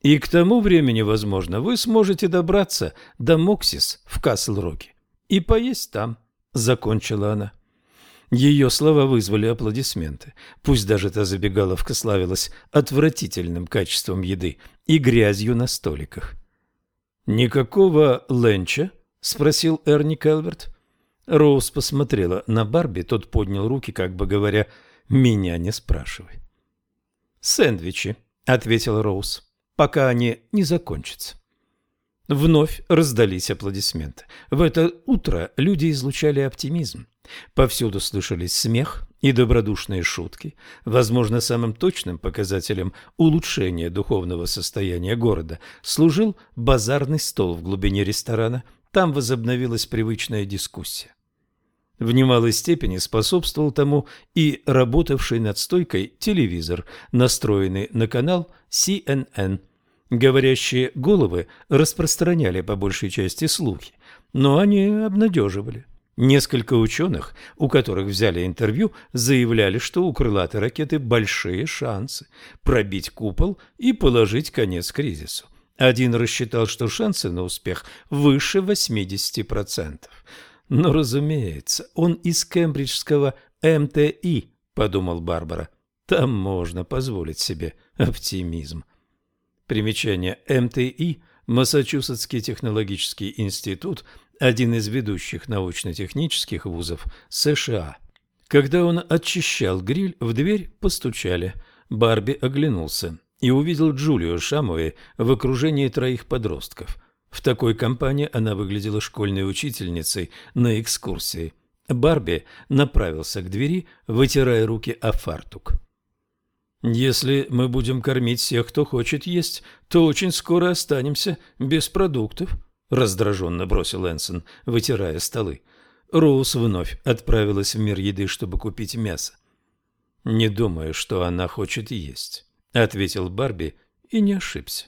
И к тому времени, возможно, вы сможете добраться до Моксис в Касл-Роке и поесть там, — закончила она. Ее слова вызвали аплодисменты. Пусть даже та забегаловка славилась отвратительным качеством еды и грязью на столиках. «Никакого ленча?» — спросил Эрни Келверт. Роуз посмотрела на Барби, тот поднял руки, как бы говоря, «Меня не спрашивай». «Сэндвичи», — ответил Роуз пока они не закончатся. Вновь раздались аплодисменты. В это утро люди излучали оптимизм. Повсюду слышались смех и добродушные шутки. Возможно, самым точным показателем улучшения духовного состояния города служил базарный стол в глубине ресторана. Там возобновилась привычная дискуссия. В немалой степени способствовал тому и работавший над стойкой телевизор, настроенный на канал CNN Говорящие головы распространяли по большей части слухи, но они обнадеживали. Несколько ученых, у которых взяли интервью, заявляли, что у крылатой ракеты большие шансы пробить купол и положить конец кризису. Один рассчитал, что шансы на успех выше 80%. Но, разумеется, он из кембриджского МТИ, подумал Барбара. Там можно позволить себе оптимизм. Примечание МТИ – Массачусетский технологический институт, один из ведущих научно-технических вузов США. Когда он очищал гриль, в дверь постучали. Барби оглянулся и увидел Джулию Шамуэ в окружении троих подростков. В такой компании она выглядела школьной учительницей на экскурсии. Барби направился к двери, вытирая руки о фартук. Если мы будем кормить всех, кто хочет есть, то очень скоро останемся без продуктов, раздраженно бросил Энсон, вытирая столы. Роуз вновь отправилась в мир еды, чтобы купить мясо. Не думаю, что она хочет есть, ответил Барби и не ошибся.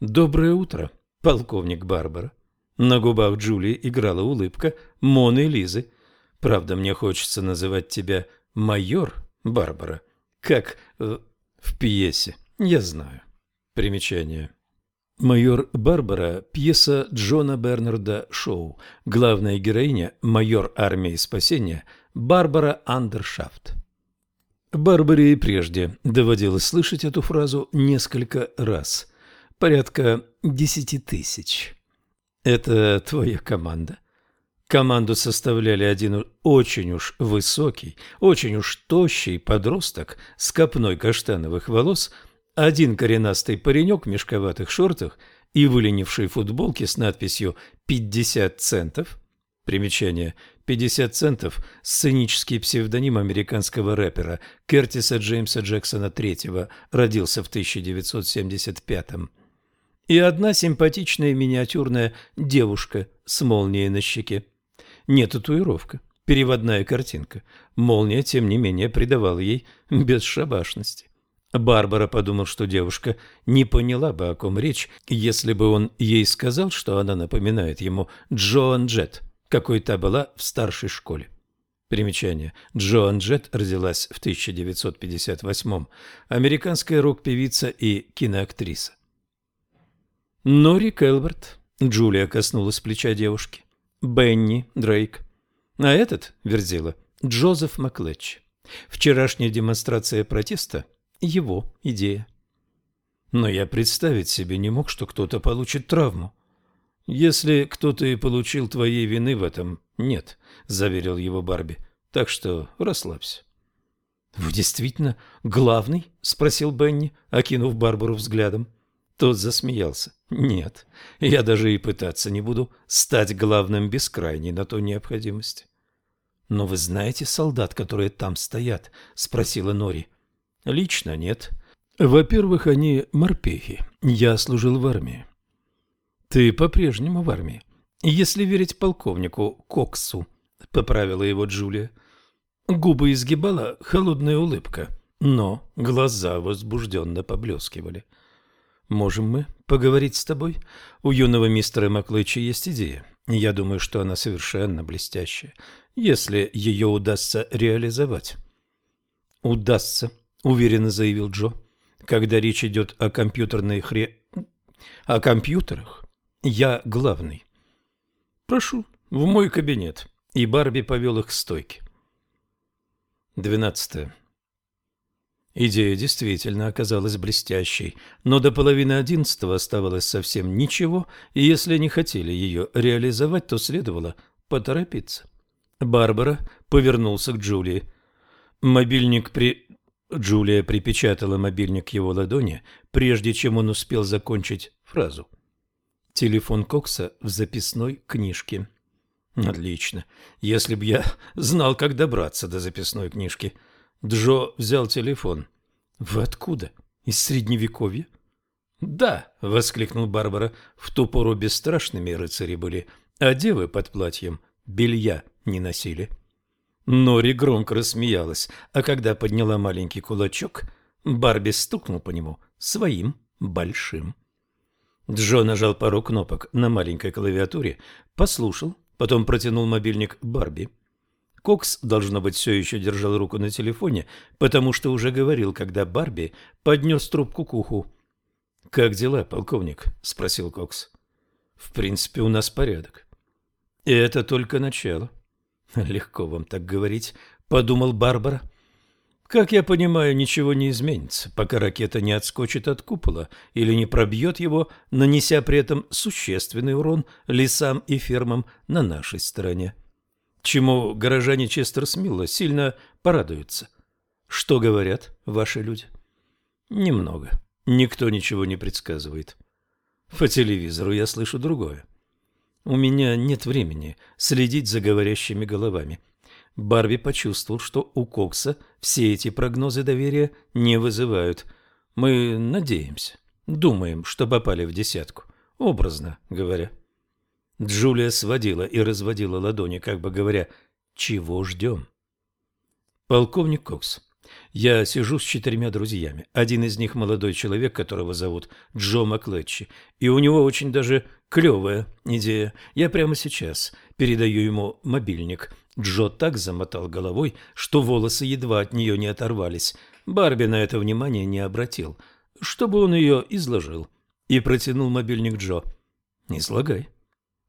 Доброе утро, полковник Барбара. На губах Джулии играла улыбка Моны Лизы. Правда, мне хочется называть тебя майор Барбара как э, в пьесе, я знаю. Примечание. Майор Барбара – пьеса Джона Бернарда Шоу. Главная героиня – майор армии спасения Барбара Андершафт. Барбаре и прежде доводилось слышать эту фразу несколько раз. Порядка десяти тысяч. Это твоя команда? Команду составляли один очень уж высокий, очень уж тощий подросток с копной каштановых волос, один коренастый паренек в мешковатых шортах и выленившей футболке с надписью «50 центов». Примечание. 50 центов – сценический псевдоним американского рэпера Кертиса Джеймса Джексона III, родился в 1975 -м. И одна симпатичная миниатюрная девушка с молнией на щеке. Не татуировка, переводная картинка. Молния, тем не менее, придавала ей бесшабашности. Барбара подумал, что девушка не поняла бы, о ком речь, если бы он ей сказал, что она напоминает ему Джоан Джет, какой та была в старшей школе. Примечание. Джоан Джет родилась в 1958-м. Американская рок-певица и киноактриса. Нори Келберт. Джулия коснулась плеча девушки. Бенни Дрейк. А этот, Верзила, Джозеф Маклетч. Вчерашняя демонстрация протеста – его идея. Но я представить себе не мог, что кто-то получит травму. Если кто-то и получил твоей вины в этом, нет, заверил его Барби. Так что расслабься. Вы действительно главный? спросил Бенни, окинув Барбару взглядом. Тот засмеялся. «Нет, я даже и пытаться не буду стать главным без крайней на то необходимости». «Но вы знаете солдат, которые там стоят?» — спросила Нори. «Лично нет. Во-первых, они морпехи. Я служил в армии». «Ты по-прежнему в армии. Если верить полковнику Коксу», — поправила его Джулия. Губы изгибала холодная улыбка, но глаза возбужденно поблескивали. — Можем мы поговорить с тобой? У юного мистера Маклыча есть идея. Я думаю, что она совершенно блестящая, если ее удастся реализовать. Удастся, уверенно заявил Джо. Когда речь идет о компьютерной хре... о компьютерах, я главный. Прошу, в мой кабинет. И Барби повел их к стойке. Двенадцатое. Идея действительно оказалась блестящей, но до половины одиннадцатого оставалось совсем ничего, и если они хотели ее реализовать, то следовало поторопиться. Барбара повернулся к Джулии. Мобильник при... Джулия припечатала мобильник к его ладони, прежде чем он успел закончить фразу. Телефон Кокса в записной книжке. Отлично. Если б я знал, как добраться до записной книжки. Джо взял телефон. «Вы откуда? Из Средневековья?» «Да», — воскликнул Барбара, — «в ту пору бесстрашными рыцари были, а девы под платьем белья не носили». Нори громко рассмеялась, а когда подняла маленький кулачок, Барби стукнул по нему своим большим. Джо нажал пару кнопок на маленькой клавиатуре, послушал, потом протянул мобильник Барби. Кокс, должно быть, все еще держал руку на телефоне, потому что уже говорил, когда Барби поднес трубку к уху. «Как дела, полковник?» – спросил Кокс. «В принципе, у нас порядок». «И это только начало». «Легко вам так говорить», – подумал Барбара. «Как я понимаю, ничего не изменится, пока ракета не отскочит от купола или не пробьет его, нанеся при этом существенный урон лесам и фермам на нашей стороне» чему горожане Честерсмилла сильно порадуются. Что говорят ваши люди? Немного. Никто ничего не предсказывает. По телевизору я слышу другое. У меня нет времени следить за говорящими головами. Барби почувствовал, что у Кокса все эти прогнозы доверия не вызывают. Мы надеемся, думаем, что попали в десятку, образно говоря. Джулия сводила и разводила ладони, как бы говоря, «Чего ждем?» «Полковник Кокс, я сижу с четырьмя друзьями. Один из них молодой человек, которого зовут Джо Маклетчи, и у него очень даже клевая идея. Я прямо сейчас передаю ему мобильник. Джо так замотал головой, что волосы едва от нее не оторвались. Барби на это внимание не обратил, чтобы он ее изложил, и протянул мобильник Джо. «Излагай».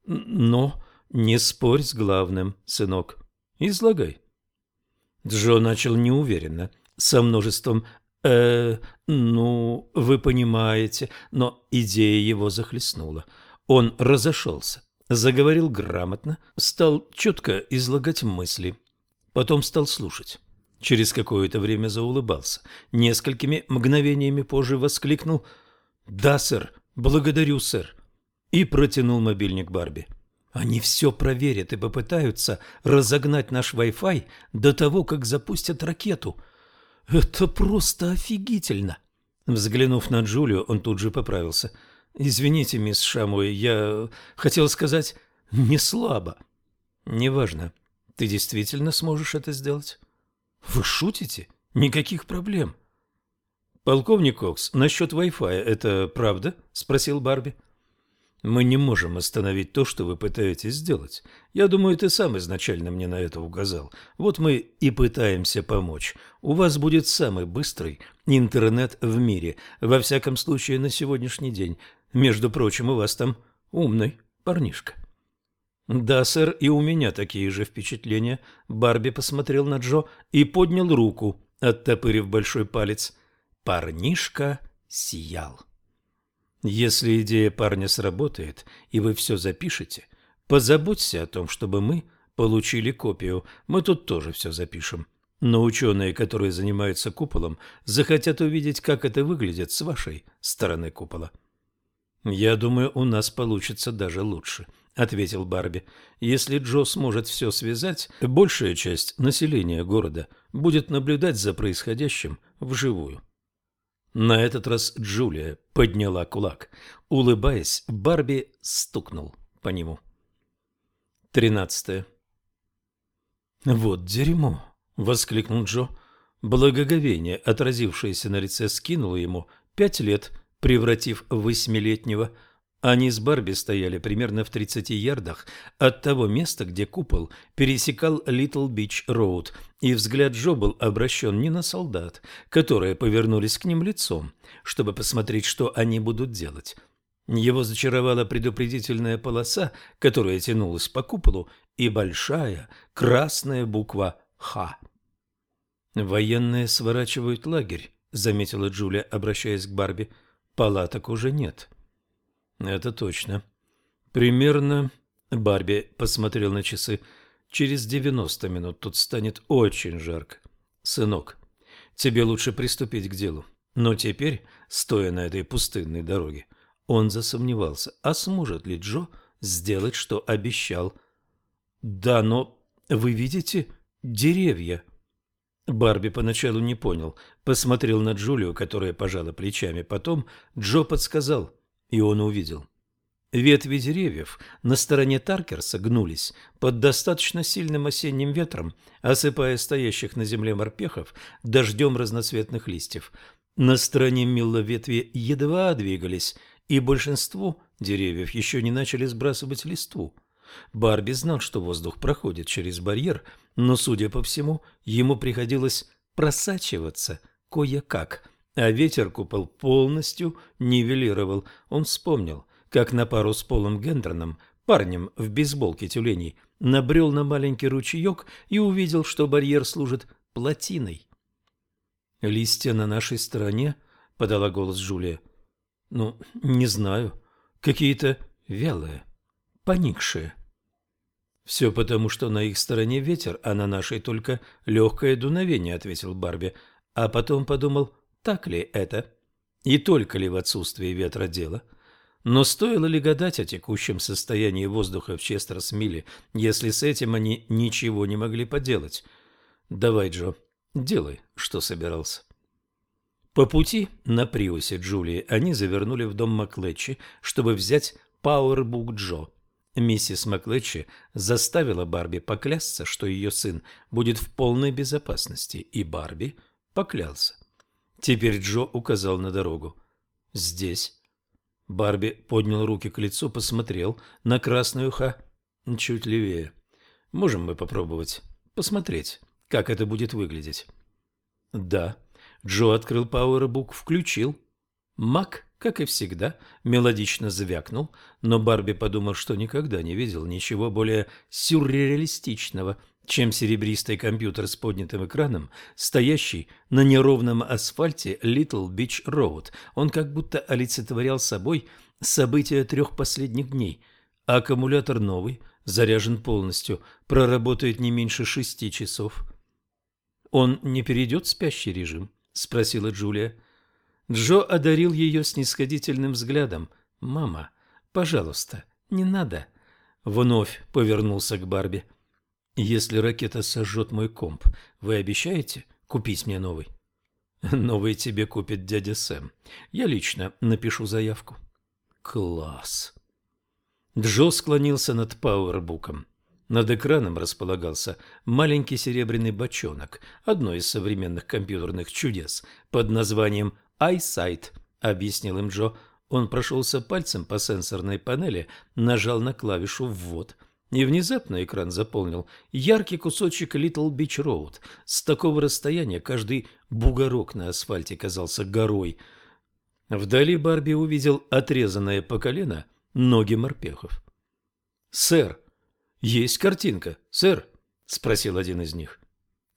Но не спорь с главным, сынок. Излагай. Джо начал неуверенно, со множеством «э, ну, вы понимаете», но идея его захлестнула. Он разошелся, Заговорил грамотно, стал четко излагать мысли. Потом стал слушать. Через какое-то время заулыбался. Несколькими мгновениями позже воскликнул «Да, сэр, благодарю, сэр!» и протянул мобильник Барби. Они все проверят и попытаются разогнать наш Wi-Fi до того, как запустят ракету. Это просто офигительно. Взглянув на Джулию, он тут же поправился. Извините, мисс Шамой, я хотел сказать не слабо. Неважно. Ты действительно сможешь это сделать? Вы шутите? Никаких проблем. Полковник Кокс, насчет Wi-Fi это правда? спросил Барби. Мы не можем остановить то, что вы пытаетесь сделать. Я думаю, ты сам изначально мне на это указал. Вот мы и пытаемся помочь. У вас будет самый быстрый интернет в мире, во всяком случае на сегодняшний день. Между прочим, у вас там умный парнишка. Да, сэр, и у меня такие же впечатления. Барби посмотрел на Джо и поднял руку, оттопырив большой палец. Парнишка сиял. Если идея парня сработает, и вы все запишете, позаботься о том, чтобы мы получили копию. Мы тут тоже все запишем. Но ученые, которые занимаются куполом, захотят увидеть, как это выглядит с вашей стороны купола. «Я думаю, у нас получится даже лучше», — ответил Барби. «Если Джо сможет все связать, большая часть населения города будет наблюдать за происходящим вживую». На этот раз Джулия подняла кулак. Улыбаясь, Барби стукнул по нему. Тринадцатое. «Вот дерьмо!» — воскликнул Джо. Благоговение, отразившееся на лице, скинуло ему пять лет, превратив в восьмилетнего. Они с Барби стояли примерно в 30 ярдах от того места, где купол пересекал Литл Бич Роуд, и взгляд Джо был обращен не на солдат, которые повернулись к ним лицом, чтобы посмотреть, что они будут делать. Его зачаровала предупредительная полоса, которая тянулась по куполу, и большая красная буква «Х». «Военные сворачивают лагерь», — заметила Джулия, обращаясь к Барби. «Палаток уже нет». Это точно. Примерно... Барби посмотрел на часы. Через девяносто минут тут станет очень жарко. Сынок, тебе лучше приступить к делу. Но теперь, стоя на этой пустынной дороге, он засомневался, а сможет ли Джо сделать, что обещал. Да, но вы видите деревья? Барби поначалу не понял, посмотрел на Джулию, которая пожала плечами. Потом Джо подсказал – и он увидел. Ветви деревьев на стороне Таркерса гнулись под достаточно сильным осенним ветром, осыпая стоящих на земле морпехов дождем разноцветных листьев. На стороне Милла ветви едва двигались, и большинство деревьев еще не начали сбрасывать листву. Барби знал, что воздух проходит через барьер, но, судя по всему, ему приходилось просачиваться кое-как – а ветер купол полностью нивелировал. Он вспомнил, как на пару с Полом Гендерном, парнем в бейсболке тюленей, набрел на маленький ручеек и увидел, что барьер служит плотиной. «Листья на нашей стороне?» — подала голос Джулия. «Ну, не знаю. Какие-то вялые, поникшие». «Все потому, что на их стороне ветер, а на нашей только легкое дуновение», — ответил Барби. А потом подумал, так ли это? И только ли в отсутствии ветра дело? Но стоило ли гадать о текущем состоянии воздуха в Честерсмиле, если с этим они ничего не могли поделать? Давай, Джо, делай, что собирался. По пути на Приусе Джулии они завернули в дом Маклетчи, чтобы взять Пауэрбук Джо. Миссис Маклетчи заставила Барби поклясться, что ее сын будет в полной безопасности, и Барби поклялся. Теперь Джо указал на дорогу. «Здесь». Барби поднял руки к лицу, посмотрел на красную ха. Чуть левее. Можем мы попробовать посмотреть, как это будет выглядеть? Да. Джо открыл пауэрбук, включил. Мак, как и всегда, мелодично звякнул, но Барби подумал, что никогда не видел ничего более сюрреалистичного чем серебристый компьютер с поднятым экраном, стоящий на неровном асфальте Little Beach Road. Он как будто олицетворял собой события трех последних дней. Аккумулятор новый, заряжен полностью, проработает не меньше шести часов. «Он не перейдет в спящий режим?» – спросила Джулия. Джо одарил ее снисходительным взглядом. «Мама, пожалуйста, не надо». Вновь повернулся к Барби. «Если ракета сожжет мой комп, вы обещаете купить мне новый?» «Новый тебе купит дядя Сэм. Я лично напишу заявку». «Класс!» Джо склонился над пауэрбуком. Над экраном располагался маленький серебряный бочонок, одно из современных компьютерных чудес, под названием «Eyesight», — объяснил им Джо. Он прошелся пальцем по сенсорной панели, нажал на клавишу «Ввод», и внезапно экран заполнил яркий кусочек Little Beach Road. С такого расстояния каждый бугорок на асфальте казался горой. Вдали Барби увидел отрезанное по колено ноги морпехов. «Сэр!» «Есть картинка, сэр?» – спросил один из них.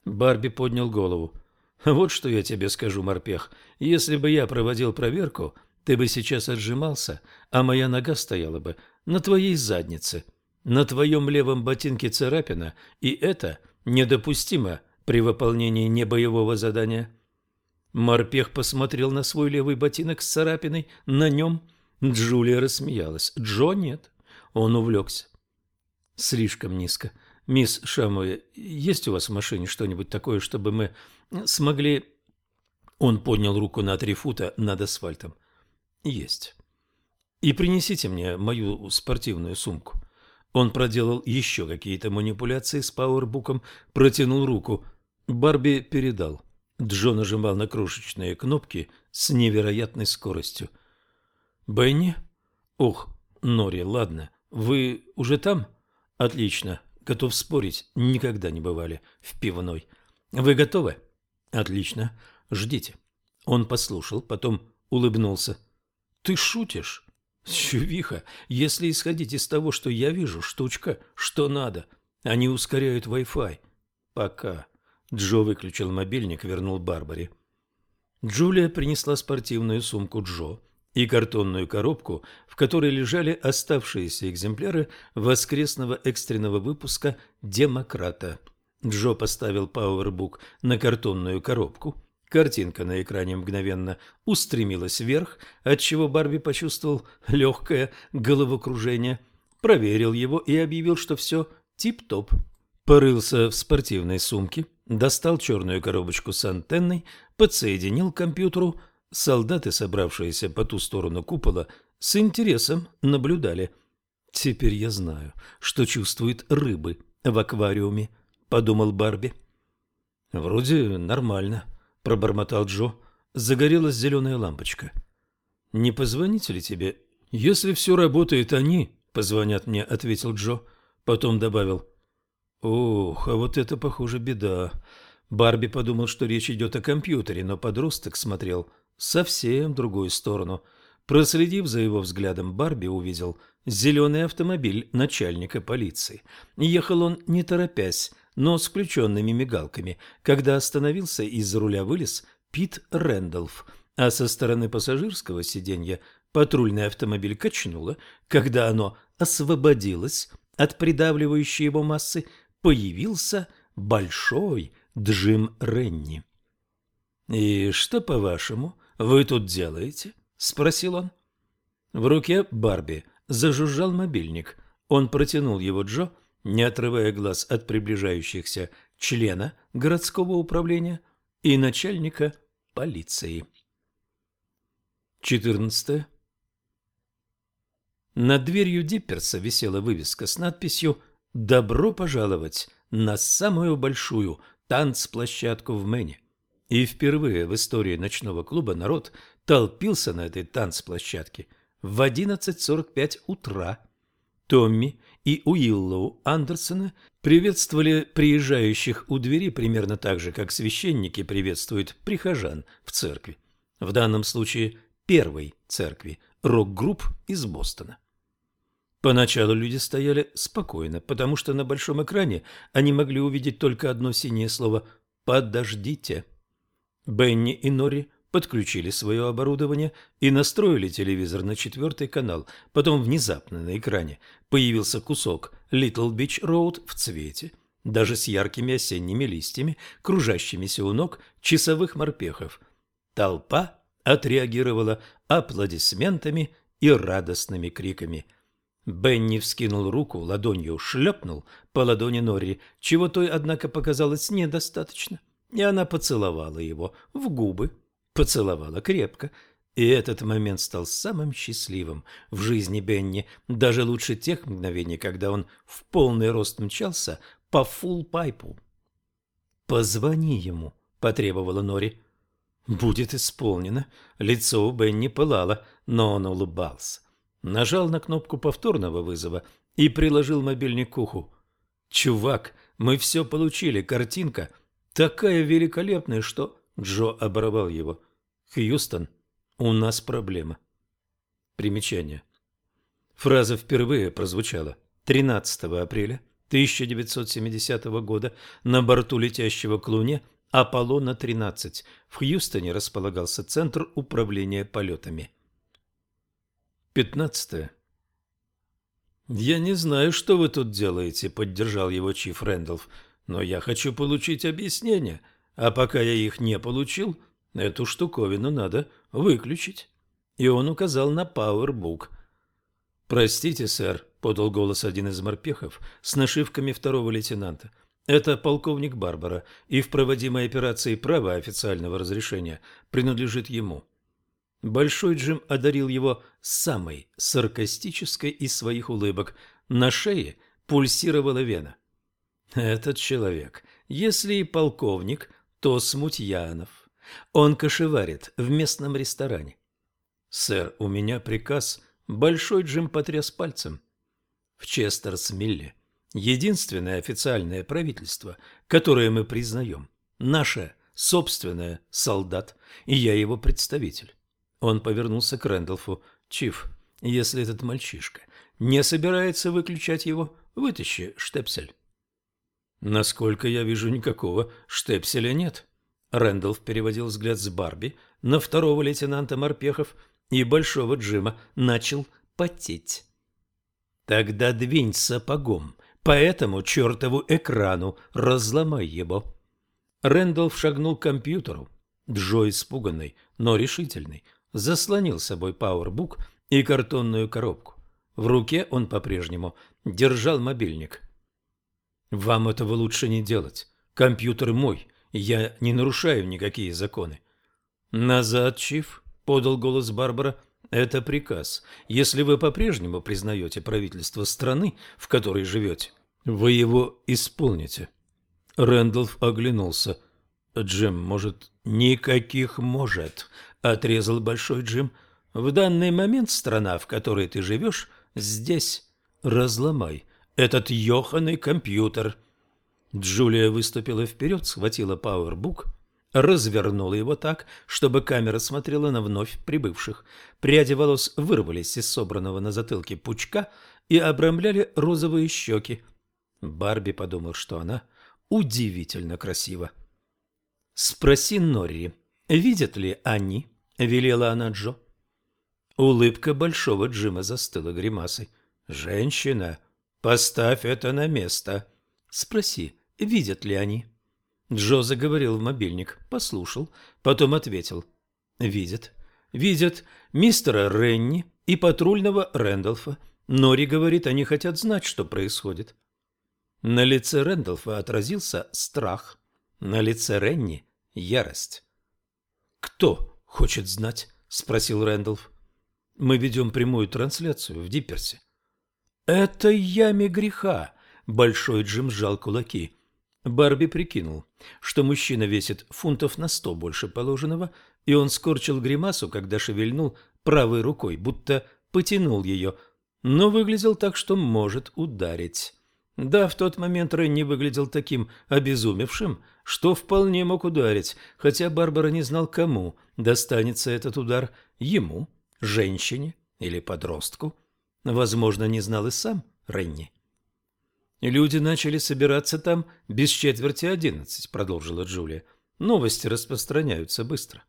Барби поднял голову. «Вот что я тебе скажу, морпех. Если бы я проводил проверку, ты бы сейчас отжимался, а моя нога стояла бы на твоей заднице. На твоем левом ботинке царапина, и это недопустимо при выполнении небоевого задания». Морпех посмотрел на свой левый ботинок с царапиной на нем. Джулия рассмеялась. Джо нет. Он увлекся слишком низко. Мисс Шамуэ, есть у вас в машине что-нибудь такое, чтобы мы смогли...» Он поднял руку на три фута над асфальтом. «Есть. И принесите мне мою спортивную сумку». Он проделал еще какие-то манипуляции с пауэрбуком, протянул руку. Барби передал. Джо нажимал на крошечные кнопки с невероятной скоростью. «Бенни? Ох, Нори, ладно. Вы уже там?» Отлично. Готов спорить, никогда не бывали в пивной. Вы готовы? Отлично. Ждите. Он послушал, потом улыбнулся. Ты шутишь? Чувиха, если исходить из того, что я вижу, штучка, что надо. Они ускоряют Wi-Fi. Пока. Джо выключил мобильник, вернул Барбаре. Джулия принесла спортивную сумку Джо и картонную коробку, в которой лежали оставшиеся экземпляры воскресного экстренного выпуска «Демократа». Джо поставил пауэрбук на картонную коробку. Картинка на экране мгновенно устремилась вверх, отчего Барби почувствовал легкое головокружение, проверил его и объявил, что все тип-топ. Порылся в спортивной сумке, достал черную коробочку с антенной, подсоединил к компьютеру, Солдаты, собравшиеся по ту сторону купола, с интересом наблюдали. «Теперь я знаю, что чувствуют рыбы в аквариуме», — подумал Барби. «Вроде нормально», — пробормотал Джо. Загорелась зеленая лампочка. «Не позвонить ли тебе?» «Если все работает, они позвонят мне», — ответил Джо. Потом добавил. «Ох, а вот это, похоже, беда». Барби подумал, что речь идет о компьютере, но подросток смотрел совсем другую сторону. Проследив за его взглядом, Барби увидел зеленый автомобиль начальника полиции. Ехал он не торопясь, но с включенными мигалками. Когда остановился, из-за руля вылез Пит Рэндалф, а со стороны пассажирского сиденья патрульный автомобиль качнуло. Когда оно освободилось от придавливающей его массы, появился большой Джим Ренни. «И что, по-вашему, вы тут делаете?» – спросил он. В руке Барби зажужжал мобильник. Он протянул его Джо, не отрывая глаз от приближающихся члена городского управления и начальника полиции. 14. Над дверью Дипперса висела вывеска с надписью «Добро пожаловать на самую большую танцплощадку в Мэне». И впервые в истории ночного клуба народ толпился на этой танцплощадке в 11.45 утра. Томми и Уиллоу Андерсона приветствовали приезжающих у двери примерно так же, как священники приветствуют прихожан в церкви. В данном случае первой церкви, рок-групп из Бостона. Поначалу люди стояли спокойно, потому что на большом экране они могли увидеть только одно синее слово «Подождите». Бенни и Нори подключили свое оборудование и настроили телевизор на четвертый канал. Потом внезапно на экране появился кусок Little Beach Road в цвете, даже с яркими осенними листьями, кружащимися у ног часовых морпехов. Толпа отреагировала аплодисментами и радостными криками. Бенни вскинул руку, ладонью шлепнул по ладони Норри, чего той, однако, показалось недостаточно, и она поцеловала его в губы поцеловала крепко, и этот момент стал самым счастливым в жизни Бенни, даже лучше тех мгновений, когда он в полный рост мчался по фулл-пайпу. «Позвони ему», — потребовала Нори. «Будет исполнено». Лицо у Бенни пылало, но он улыбался. Нажал на кнопку повторного вызова и приложил мобильник к уху. «Чувак, мы все получили, картинка такая великолепная, что...» Джо оборвал его. «Хьюстон, у нас проблема». Примечание. Фраза впервые прозвучала 13 апреля 1970 года на борту летящего к Луне Аполлона-13. В Хьюстоне располагался Центр управления полетами. 15. «Я не знаю, что вы тут делаете», — поддержал его Чиф Рэндалф, «но я хочу получить объяснение». А пока я их не получил, эту штуковину надо выключить. И он указал на пауэрбук. «Простите, сэр», — подал голос один из морпехов с нашивками второго лейтенанта. «Это полковник Барбара, и в проводимой операции право официального разрешения принадлежит ему». Большой Джим одарил его самой саркастической из своих улыбок. На шее пульсировала вена. Этот человек, если и полковник, то Смутьянов. Он кошеварит в местном ресторане. «Сэр, у меня приказ». Большой Джим потряс пальцем. В Честерсмилле единственное официальное правительство, которое мы признаем, наше собственное солдат, и я его представитель. Он повернулся к Рэндалфу. «Чиф, если этот мальчишка не собирается выключать его, вытащи штепсель». Насколько я вижу, никакого штепселя нет. Рэндалф переводил взгляд с Барби на второго лейтенанта Морпехов и Большого Джима начал потеть. Тогда двинь сапогом по этому чертову экрану, разломай его. Рэндалф шагнул к компьютеру. Джо, испуганный, но решительный, заслонил собой пауэрбук и картонную коробку. В руке он по-прежнему держал мобильник. Вам этого лучше не делать. Компьютер мой, я не нарушаю никакие законы. Назад, Чиф, подал голос Барбара. Это приказ. Если вы по-прежнему признаете правительство страны, в которой живете, вы его исполните. Рэндалф оглянулся. Джим, может, никаких может, отрезал большой Джим. В данный момент страна, в которой ты живешь, здесь. Разломай этот ёханый компьютер. Джулия выступила вперед, схватила пауэрбук, развернула его так, чтобы камера смотрела на вновь прибывших. Пряди волос вырвались из собранного на затылке пучка и обрамляли розовые щеки. Барби подумал, что она удивительно красива. «Спроси Норри, видят ли они?» — велела она Джо. Улыбка большого Джима застыла гримасой. «Женщина!» Поставь это на место. Спроси, видят ли они. Джо заговорил в мобильник, послушал, потом ответил. Видят. Видят мистера Ренни и патрульного Рэндалфа. Нори говорит, они хотят знать, что происходит. На лице Рэндалфа отразился страх. На лице Ренни – ярость. «Кто хочет знать?» – спросил Рэндалф. «Мы ведем прямую трансляцию в Дипперсе. «Это яме греха!» – Большой Джим сжал кулаки. Барби прикинул, что мужчина весит фунтов на сто больше положенного, и он скорчил гримасу, когда шевельнул правой рукой, будто потянул ее, но выглядел так, что может ударить. Да, в тот момент Ренни выглядел таким обезумевшим, что вполне мог ударить, хотя Барбара не знал, кому достанется этот удар – ему, женщине или подростку – Возможно, не знал и сам Ренни. «Люди начали собираться там без четверти одиннадцать», — продолжила Джулия. «Новости распространяются быстро».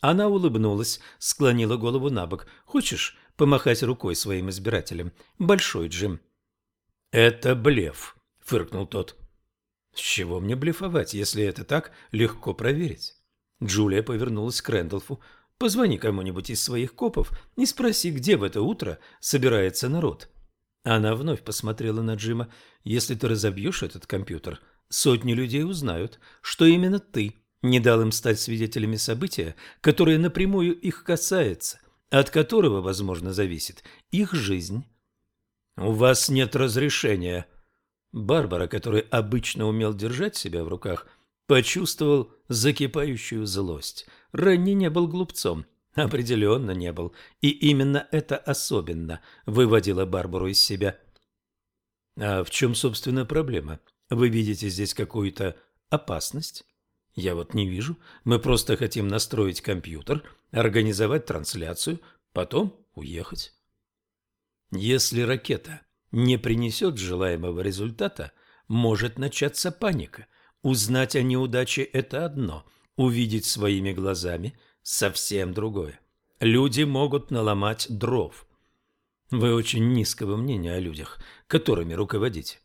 Она улыбнулась, склонила голову на бок. «Хочешь помахать рукой своим избирателям? Большой Джим». «Это блеф», — фыркнул тот. «С чего мне блефовать, если это так легко проверить?» Джулия повернулась к Рэндалфу. «Позвони кому-нибудь из своих копов и спроси, где в это утро собирается народ». Она вновь посмотрела на Джима. «Если ты разобьешь этот компьютер, сотни людей узнают, что именно ты не дал им стать свидетелями события, которое напрямую их касается, от которого, возможно, зависит их жизнь». «У вас нет разрешения». Барбара, который обычно умел держать себя в руках, почувствовал закипающую злость. Ранни не был глупцом. Определенно не был. И именно это особенно выводило Барбару из себя. А в чем, собственно, проблема? Вы видите здесь какую-то опасность? Я вот не вижу. Мы просто хотим настроить компьютер, организовать трансляцию, потом уехать. Если ракета не принесет желаемого результата, может начаться паника – Узнать о неудаче – это одно, увидеть своими глазами – совсем другое. Люди могут наломать дров. Вы очень низкого мнения о людях, которыми руководите.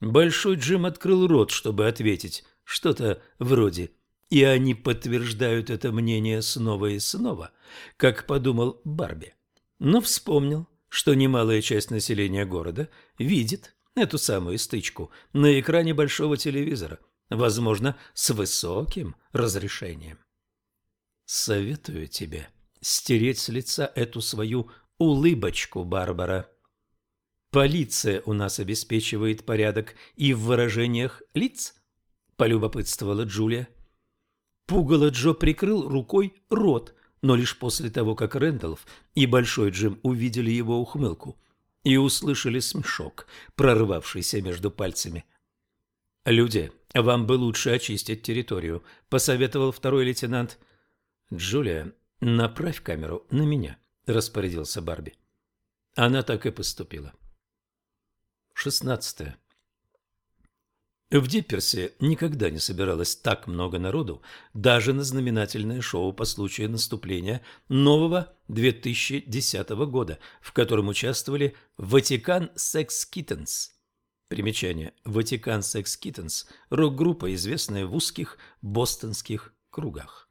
Большой Джим открыл рот, чтобы ответить что-то вроде «и они подтверждают это мнение снова и снова», как подумал Барби. Но вспомнил, что немалая часть населения города видит эту самую стычку на экране большого телевизора, возможно, с высоким разрешением. Советую тебе стереть с лица эту свою улыбочку, Барбара. Полиция у нас обеспечивает порядок и в выражениях лиц, полюбопытствовала Джулия. Пугало Джо прикрыл рукой рот, но лишь после того, как Рэндалф и Большой Джим увидели его ухмылку и услышали смешок, прорывавшийся между пальцами. «Люди, вам бы лучше очистить территорию», — посоветовал второй лейтенант. «Джулия, направь камеру на меня», — распорядился Барби. Она так и поступила. Шестнадцатое. В Дипперсе никогда не собиралось так много народу, даже на знаменательное шоу по случаю наступления нового 2010 года, в котором участвовали Ватикан Секс Kittens. Примечание. Ватикан Секс Kittens – рок-группа, известная в узких бостонских кругах.